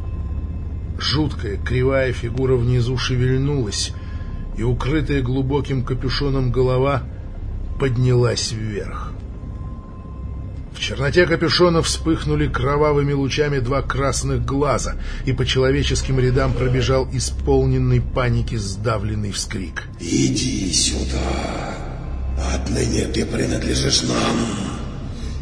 Жуткая кривая фигура внизу шевельнулась, и укрытая глубоким капюшоном голова поднялась вверх. В черноте капюшона вспыхнули кровавыми лучами два красных глаза, и по человеческим рядам пробежал исполненный паники сдавленный вскрик. «Иди сюда! Отныне ты принадлежишь нам,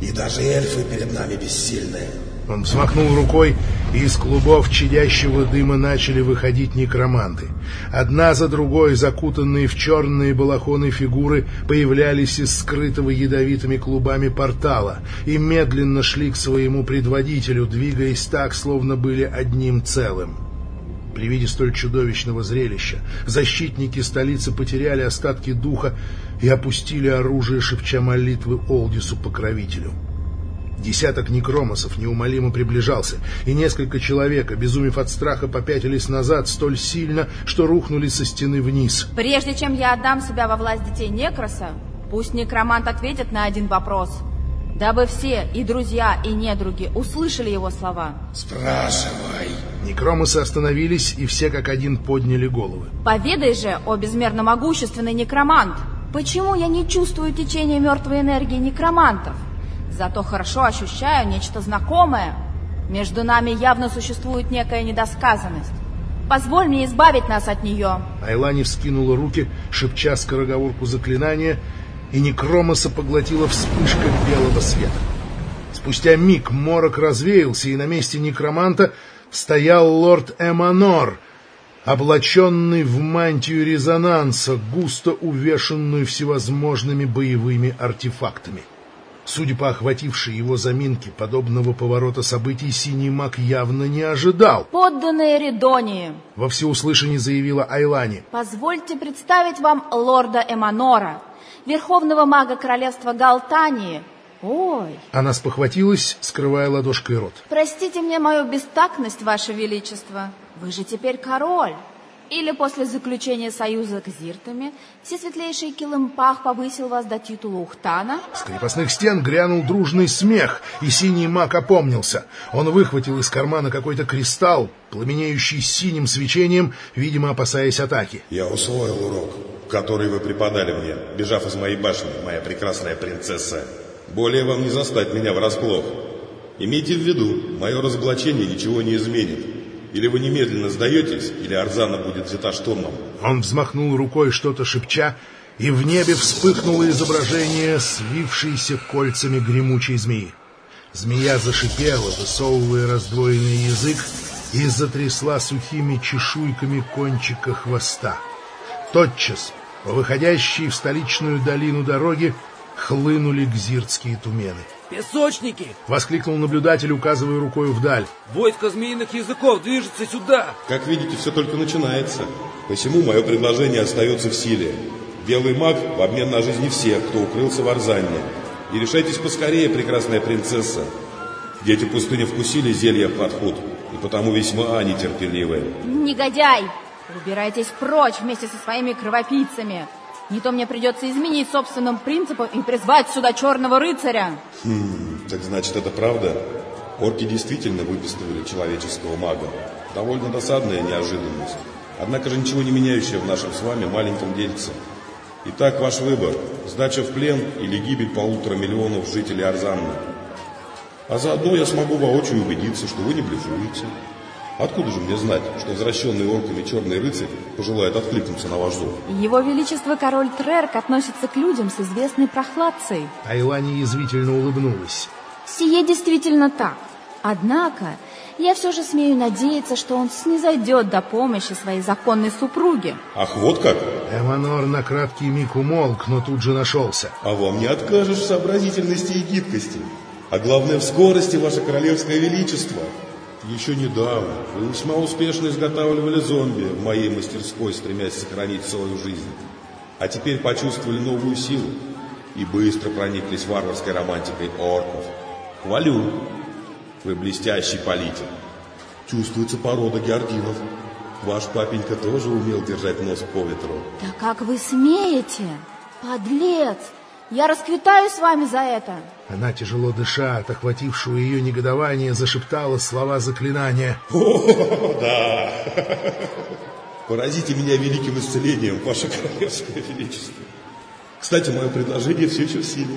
и даже эльфы перед нами бессильны!» Он взмахнул рукой, и из клубов чадящего дыма начали выходить некроманты. Одна за другой, закутанные в черные балахоны фигуры, появлялись из скрытого ядовитыми клубами портала и медленно шли к своему предводителю, двигаясь так, словно были одним целым. При виде столь чудовищного зрелища защитники столицы потеряли остатки духа и опустили оружие, шепча молитвы Олдису-покровителю. Десяток некромосов неумолимо приближался, и несколько человек, обезумев от страха, попятились назад столь сильно, что рухнули со стены вниз. Прежде чем я отдам себя во власть детей Некроса, пусть некромант ответит на один вопрос, дабы все, и друзья, и недруги, услышали его слова. Спрашивай. Некромосы остановились, и все как один подняли головы. Поведай же, о безмерно могущественный некромант, почему я не чувствую течения мертвой энергии некромантов? Зато хорошо ощущаю нечто знакомое. Между нами явно существует некая недосказанность. Позволь мне избавить нас от нее. Айлани вскинула руки, шепча скороговорку заклинания, и некромоса поглотила вспышка белого света. Спустя миг морок развеялся, и на месте некроманта стоял лорд Эманор, облаченный в мантию резонанса, густо увешанную всевозможными боевыми артефактами. Судя по охватившей его заминке, подобного поворота событий синий маг явно не ожидал. Подданные Редонии, Во всеуслышание заявила Айлани. позвольте представить вам лорда Эманора, верховного мага королевства Галтании. Ой, Она спохватилась, скрывая ладошкой рот. простите мне мою бестактность, ваше величество. Вы же теперь король. Или после заключения союза с зиртами всесветлейший Килымпах повысил вас до титула Ухтана? С крепостных стен грянул дружный смех, и синий маг опомнился. Он выхватил из кармана какой-то кристалл, пламенеющий синим свечением, видимо, опасаясь атаки. Я усвоил урок, который вы преподали мне, бежав из моей башни, моя прекрасная принцесса. Более вам не застать меня врасплох. Имейте в виду, мое разоблачение ничего не изменит. Или вы немедленно сдаетесь, или Арзана будет взята штурмом. Он взмахнул рукой, что-то шепча, и в небе вспыхнуло изображение свившейся кольцами гремучей змеи. Змея зашипела, высовывая раздвоенный язык, и затрясла сухими чешуйками кончика хвоста. Тотчас, по выходящей в столичную долину дороги, хлынули гзиртские тумены. Песочники! Воскликнул наблюдатель, указывая рукой вдаль. Войско змеиных языков движется сюда! Как видите, все только начинается. Посему мое предложение остается в силе. Белый маг в обмен на жизни всех, кто укрылся в Арзанне. И решайтесь поскорее, прекрасная принцесса. Дети пустыни вкусили зелье подход, и потому весьма нетерпеливые. Негодяй! Убирайтесь прочь вместе со своими кровопийцами. Не то мне придется изменить собственным принципам и призвать сюда черного рыцаря. Хм, так значит, это правда? Орки действительно выписывали человеческого мага. Довольно досадная неожиданность. Однако же ничего не меняющее в нашем с вами маленьком дельце. Итак, ваш выбор. Сдача в плен или гибель полутора миллионов жителей Арзанна. А заодно я смогу воочию убедиться, что вы не блефуете. Откуда же мне знать, что возвращенный орками черный рыцарь пожелает откликнуться на ваш зов? Его Величество король Трерк относится к людям с известной прохладцей. Айлани язвительно улыбнулась. Сие действительно так. Однако, я все же смею надеяться, что он снизойдет до помощи своей законной супруги. Ах, вот как? Эманор на краткий миг умолк, но тут же нашелся. А вам не откажешь в сообразительности и гибкости. А главное, в скорости, ваше королевское величество. Еще недавно вы весьма успешно изготавливали зомби в моей мастерской, стремясь сохранить свою жизнь. А теперь почувствовали новую силу и быстро прониклись варварской романтикой орков. Хвалю. Вы блестящий политик. Чувствуется порода георгинов. Ваш папенька тоже умел держать нос по ветру. Да как вы смеете? Подлец! Я расквитаю с вами за это. Она, тяжело дыша от охватившего ее негодования, зашептала слова заклинания. О, да! Поразите меня великим исцелением, ваше королевское величество. Кстати, мое предложение все еще в силе.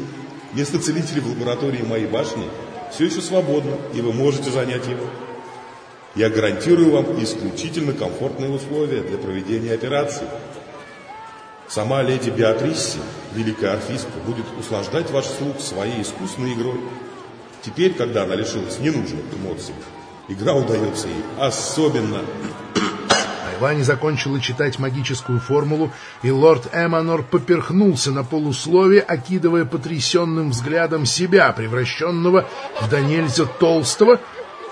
Место целителя в лаборатории моей башни все еще свободно, и вы можете занять его. Я гарантирую вам исключительно комфортные условия для проведения операции. Сама леди Беатрисси, великая арфистка, будет услаждать ваш слух своей искусной игрой. Теперь, когда она лишилась ненужных эмоций, игра удается ей особенно. Айвани закончила читать магическую формулу, и лорд Эманор поперхнулся на полуслове, окидывая потрясенным взглядом себя, превращенного в до нельзя толстого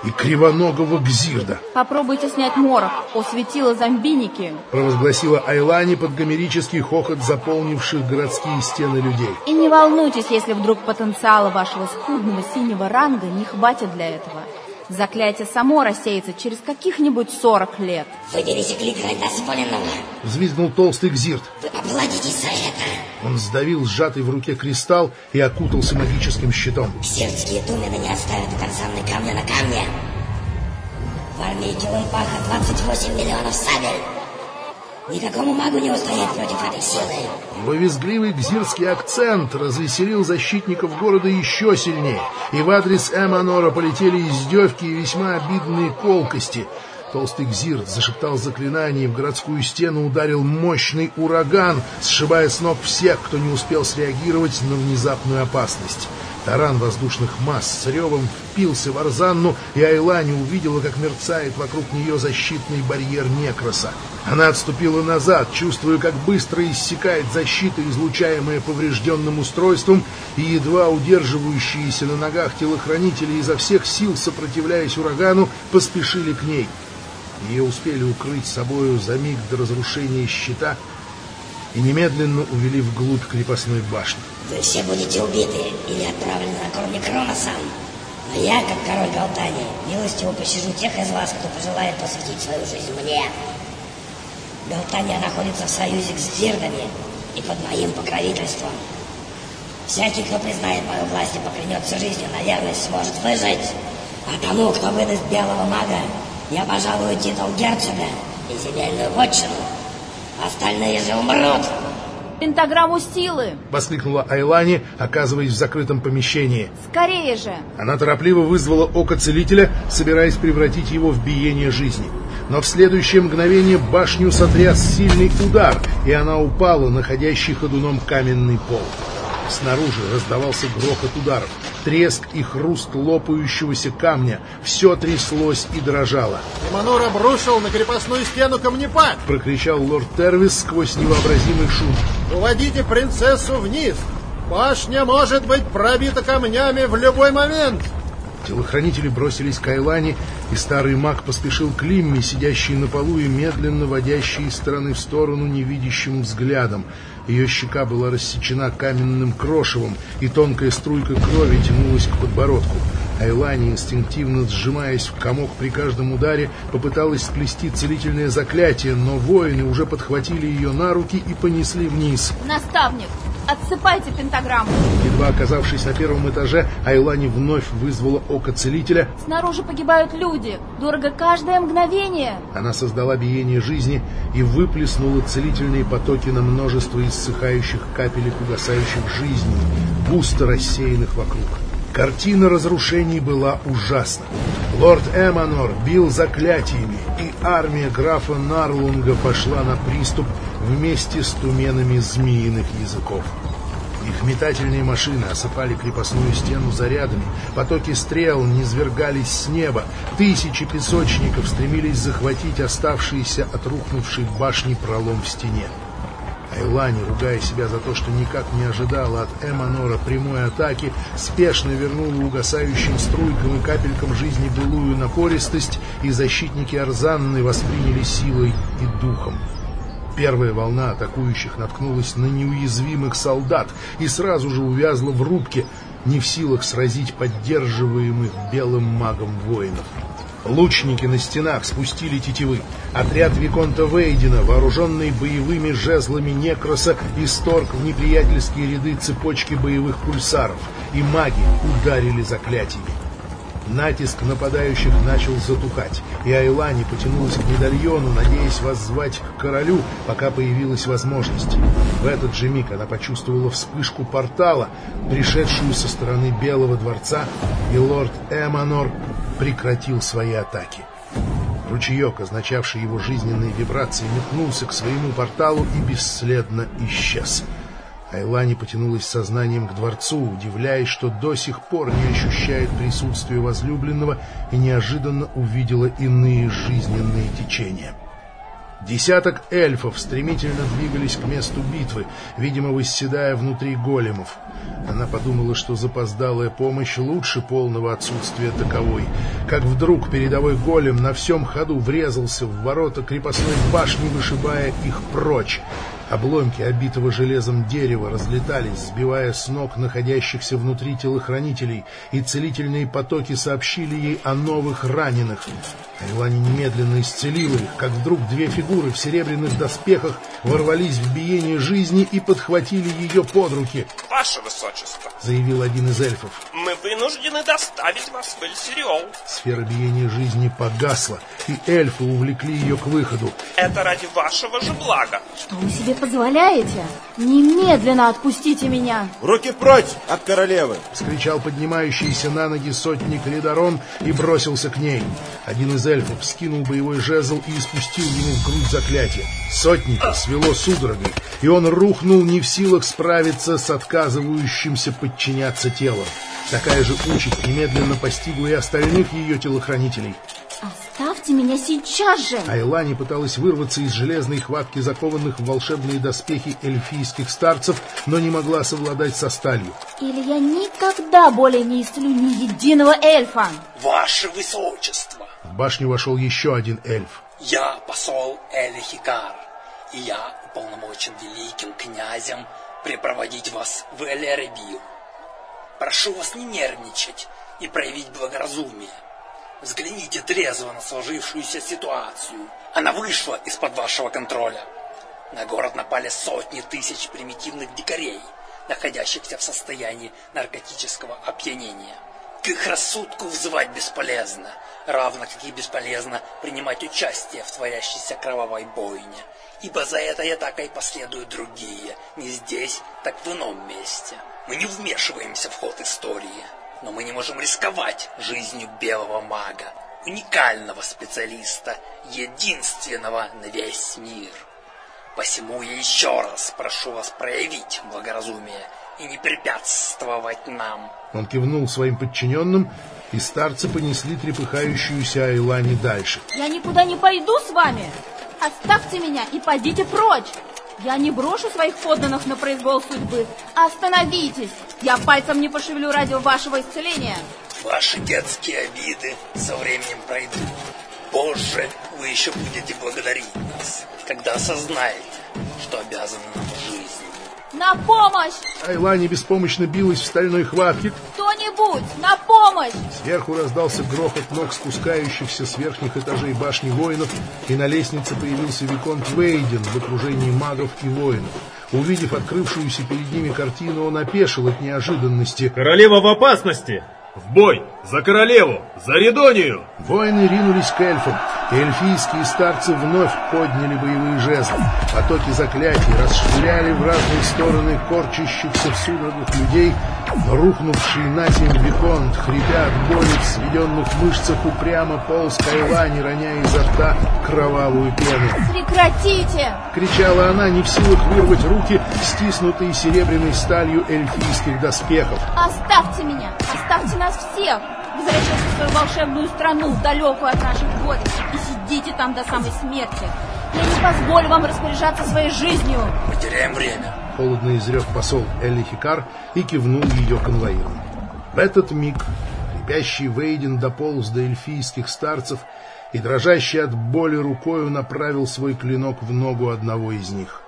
и кривоногого Гзирда. Попробуйте снять морок, осветила зомбиники. Провозгласила Айлани под гомерический хохот заполнивших городские стены людей. И не волнуйтесь, если вдруг потенциала вашего скудного синего ранга не хватит для этого. Заклятие само рассеется через каких-нибудь сорок лет. Вы пересекли грань дозволенного. Взвизгнул толстый Гзирт. Вы обладитесь за это. Он сдавил сжатый в руке кристалл и окутался магическим щитом. Сердские тумены не оставят указанной камня на камне. В армии Килымпаха 28 миллионов сабель. Никакому магу не устоять против этой силы. Его визгливый гзирский акцент развеселил защитников города еще сильнее, и в адрес Эманора полетели издевки и весьма обидные колкости. Толстый Гзирт зашептал заклинание, и в городскую стену ударил мощный ураган, сшибая с ног всех, кто не успел среагировать на внезапную опасность. Таран воздушных масс с ревом впился в Арзанну, и Айлани увидела, как мерцает вокруг нее защитный барьер Некроса. Она отступила назад, чувствуя, как быстро иссякает защита, излучаемая поврежденным устройством, и едва удерживающиеся на ногах телохранители изо всех сил, сопротивляясь урагану, поспешили к ней. Ее успели укрыть собою за миг до разрушения щита и немедленно увели вглубь крепостной башни. Вы все будете убиты или отправлены на корм Кроносом. Но я, как король Галтани, милостиво посижу тех из вас, кто пожелает посвятить свою жизнь мне. Галтания находится в союзе с Зирдами и под моим покровительством. Всякий, кто признает мою власть и поклянется жизнью на верность, сможет выжить. А тому, кто выдаст белого мага, я пожалую титул герцога и земельную вотчину. Остальные же умрут. Пентаграмму силы! Воскликнула Айлани, оказываясь в закрытом помещении. Скорее же! Она торопливо вызвала око целителя, собираясь превратить его в биение жизни. Но в следующее мгновение башню сотряс сильный удар, и она упала, находящий ходуном каменный пол. Снаружи раздавался грохот ударов, треск и хруст лопающегося камня. Все тряслось и дрожало. Эманур обрушил на крепостную стену камнепад! Прокричал лорд Тервис сквозь невообразимый шум. Уводите принцессу вниз! Башня может быть пробита камнями в любой момент! Телохранители бросились к Айлане, и старый маг поспешил к Лимме, сидящей на полу и медленно водящей из стороны в сторону невидящим взглядом. Ее щека была рассечена каменным крошевом, и тонкая струйка крови тянулась к подбородку. Айлани, инстинктивно сжимаясь в комок при каждом ударе, попыталась сплести целительное заклятие, но воины уже подхватили ее на руки и понесли вниз. Наставник, отсыпайте пентаграмму. Едва оказавшись на первом этаже, Айлани вновь вызвала око целителя. Снаружи погибают люди. Дорого каждое мгновение. Она создала биение жизни и выплеснула целительные потоки на множество иссыхающих капелек угасающих жизней, густо рассеянных вокруг. Картина разрушений была ужасна. Лорд Эманор бил заклятиями, и армия графа Нарлунга пошла на приступ вместе с туменами змеиных языков. Их метательные машины осыпали крепостную стену зарядами, потоки стрел низвергались с неба, тысячи песочников стремились захватить оставшиеся от рухнувшей башни пролом в стене. Айлани, ругая себя за то, что никак не ожидала от Эманора прямой атаки, спешно вернула угасающим струйкам и капелькам жизни былую напористость, и защитники Арзанны восприняли силой и духом. Первая волна атакующих наткнулась на неуязвимых солдат и сразу же увязла в рубке, не в силах сразить поддерживаемых белым магом воинов. Лучники на стенах спустили тетивы. Отряд Виконта Вейдена, вооруженный боевыми жезлами Некроса, исторг в неприятельские ряды цепочки боевых пульсаров, и маги ударили заклятиями. Натиск нападающих начал затухать, и Айлани потянулась к медальону, надеясь воззвать к королю, пока появилась возможность. В этот же миг она почувствовала вспышку портала, пришедшую со стороны Белого дворца, и лорд Эманор прекратил свои атаки. Ручеек, означавший его жизненные вибрации, метнулся к своему порталу и бесследно исчез. Айлани потянулась сознанием к дворцу, удивляясь, что до сих пор не ощущает присутствия возлюбленного и неожиданно увидела иные жизненные течения. Десяток эльфов стремительно двигались к месту битвы, видимо, восседая внутри големов. Она подумала, что запоздалая помощь лучше полного отсутствия таковой, как вдруг передовой голем на всем ходу врезался в ворота крепостной башни, вышибая их прочь. Обломки обитого железом дерева разлетались, сбивая с ног находящихся внутри телохранителей, и целительные потоки сообщили ей о новых раненых. Айлани немедленно исцелила их, как вдруг две фигуры в серебряных доспехах ворвались в биение жизни и подхватили ее под руки. «Ваше Высочество!» — заявил один из эльфов. «Мы вынуждены доставить вас в Эльсириол». Сфера биения жизни погасла, и эльфы увлекли ее к выходу. «Это ради вашего же блага». Что вы себе позволяете? Немедленно отпустите меня! «Руки прочь от королевы!» — вскричал поднимающийся на ноги сотник Лидарон и бросился к ней. Один из эльфов скинул боевой жезл и испустил ему в грудь заклятие. Сотника свело судорогой, и он рухнул не в силах справиться с отказывающимся подчиняться телом. Такая же участь немедленно постигла и остальных ее телохранителей. Оставьте меня сейчас же! Айлани пыталась вырваться из железной хватки закованных в волшебные доспехи эльфийских старцев, но не могла совладать со сталью. Или я никогда более не исцелю ни единого эльфа! Ваше Высочество! В башню вошел еще один эльф. Я посол Элихикар, и я уполномочен великим князем припроводить вас в Элеребию. Прошу вас не нервничать и проявить благоразумие. Взгляните трезво на сложившуюся ситуацию. Она вышла из-под вашего контроля. На город напали сотни тысяч примитивных дикарей, находящихся в состоянии наркотического опьянения. К их рассудку взывать бесполезно, равно как и бесполезно принимать участие в творящейся кровавой бойне, ибо за этой атакой последуют другие, не здесь, так в ином месте. Мы не вмешиваемся в ход истории, но мы не можем рисковать жизнью белого мага, уникального специалиста, единственного на весь мир. Посему я еще раз прошу вас проявить благоразумие и не препятствовать нам. Он кивнул своим подчиненным, и старцы понесли трепыхающуюся Айлани дальше. Я никуда не пойду с вами! Оставьте меня и пойдите прочь! Я не брошу своих подданных на произвол судьбы. Остановитесь! Я пальцем не пошевелю ради вашего исцеления. Ваши детские обиды со временем пройдут. Позже вы еще будете благодарить нас, когда осознаете, что обязаны нам жизнью. На помощь! Айлани беспомощно билась в стальной хватке. Кто-нибудь, на помощь! Сверху раздался грохот ног спускающихся с верхних этажей башни воинов, и на лестнице появился Виконт Вейден в окружении магов и воинов. Увидев открывшуюся перед ними картину, он опешил от неожиданности. «Королева в опасности! В бой! За королеву! За Редонию!» Воины ринулись к эльфам, и эльфийские старцы вновь подняли боевые жезлы. Потоки заклятий расшвыряли в разные стороны корчащихся в судорогах людей, рухнувший на землю Виконт, хрипя от боли в сведенных мышцах, упрямо полз Кайлани, роняя изо рта кровавую пену. Прекратите! — кричала она, не в силах вырвать руки, стиснутые серебряной сталью эльфийских доспехов. Оставьте меня! Оставьте нас всех! Возвращайтесь в свою волшебную страну, далекую от наших горестей, и сидите там до самой смерти. Я не позволю вам распоряжаться своей жизнью. Мы теряем время. Холодно изрек посол Элли Хикар и кивнул ее конвоирам. В этот миг хрипящий Вейден дополз до эльфийских старцев и, дрожащий от боли рукою, направил свой клинок в ногу одного из них.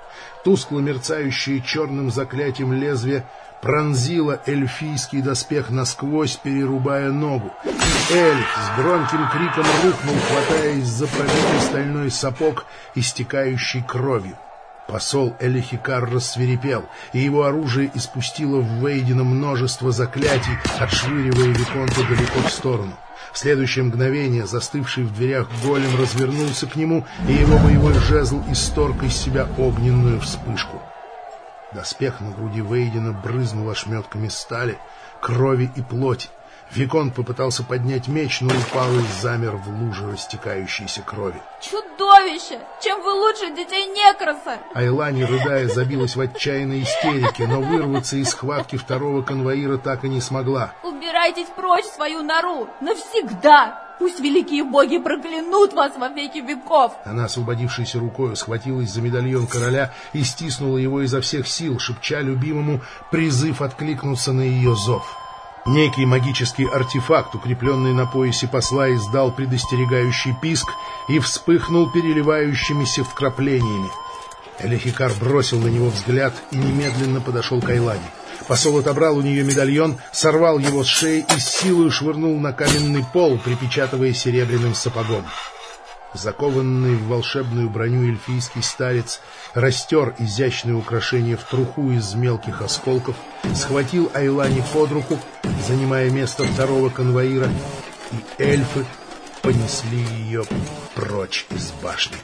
Тускло мерцающее черным заклятием лезвие пронзило эльфийский доспех насквозь, перерубая ногу. И эльф с громким криком рухнул, хватаясь за пробитый стальной сапог, истекающий кровью. Посол Элихикар рассверепел, и его оружие испустило в Вейдена множество заклятий, отшвыривая Виконта далеко в сторону. В следующее мгновение застывший в дверях голем развернулся к нему, и его боевой жезл исторг из себя огненную вспышку. Доспех на груди Вейдена брызнул ошметками стали, крови и плоти. Виконт попытался поднять меч, но упал и замер в луже растекающейся крови. Чудовище! Чем вы лучше детей Некроса? Айлани, рыдая, забилась в отчаянной истерике, но вырваться из схватки второго конвоира так и не смогла. Убирайтесь прочь свою нору! Навсегда! Пусть великие боги проклянут вас во веки веков! Она, освободившейся рукой, схватилась за медальон короля и стиснула его изо всех сил, шепча любимому призыв откликнуться на ее зов. Некий магический артефакт, укрепленный на поясе посла, издал предостерегающий писк и вспыхнул переливающимися вкраплениями. Элехикар бросил на него взгляд и немедленно подошел к Айлане. Посол отобрал у нее медальон, сорвал его с шеи и силой швырнул на каменный пол, припечатывая серебряным сапогом. Закованный в волшебную броню эльфийский старец растер изящное украшение в труху из мелких осколков, схватил Айлани под руку, занимая место второго конвоира, и эльфы понесли ее прочь из башни.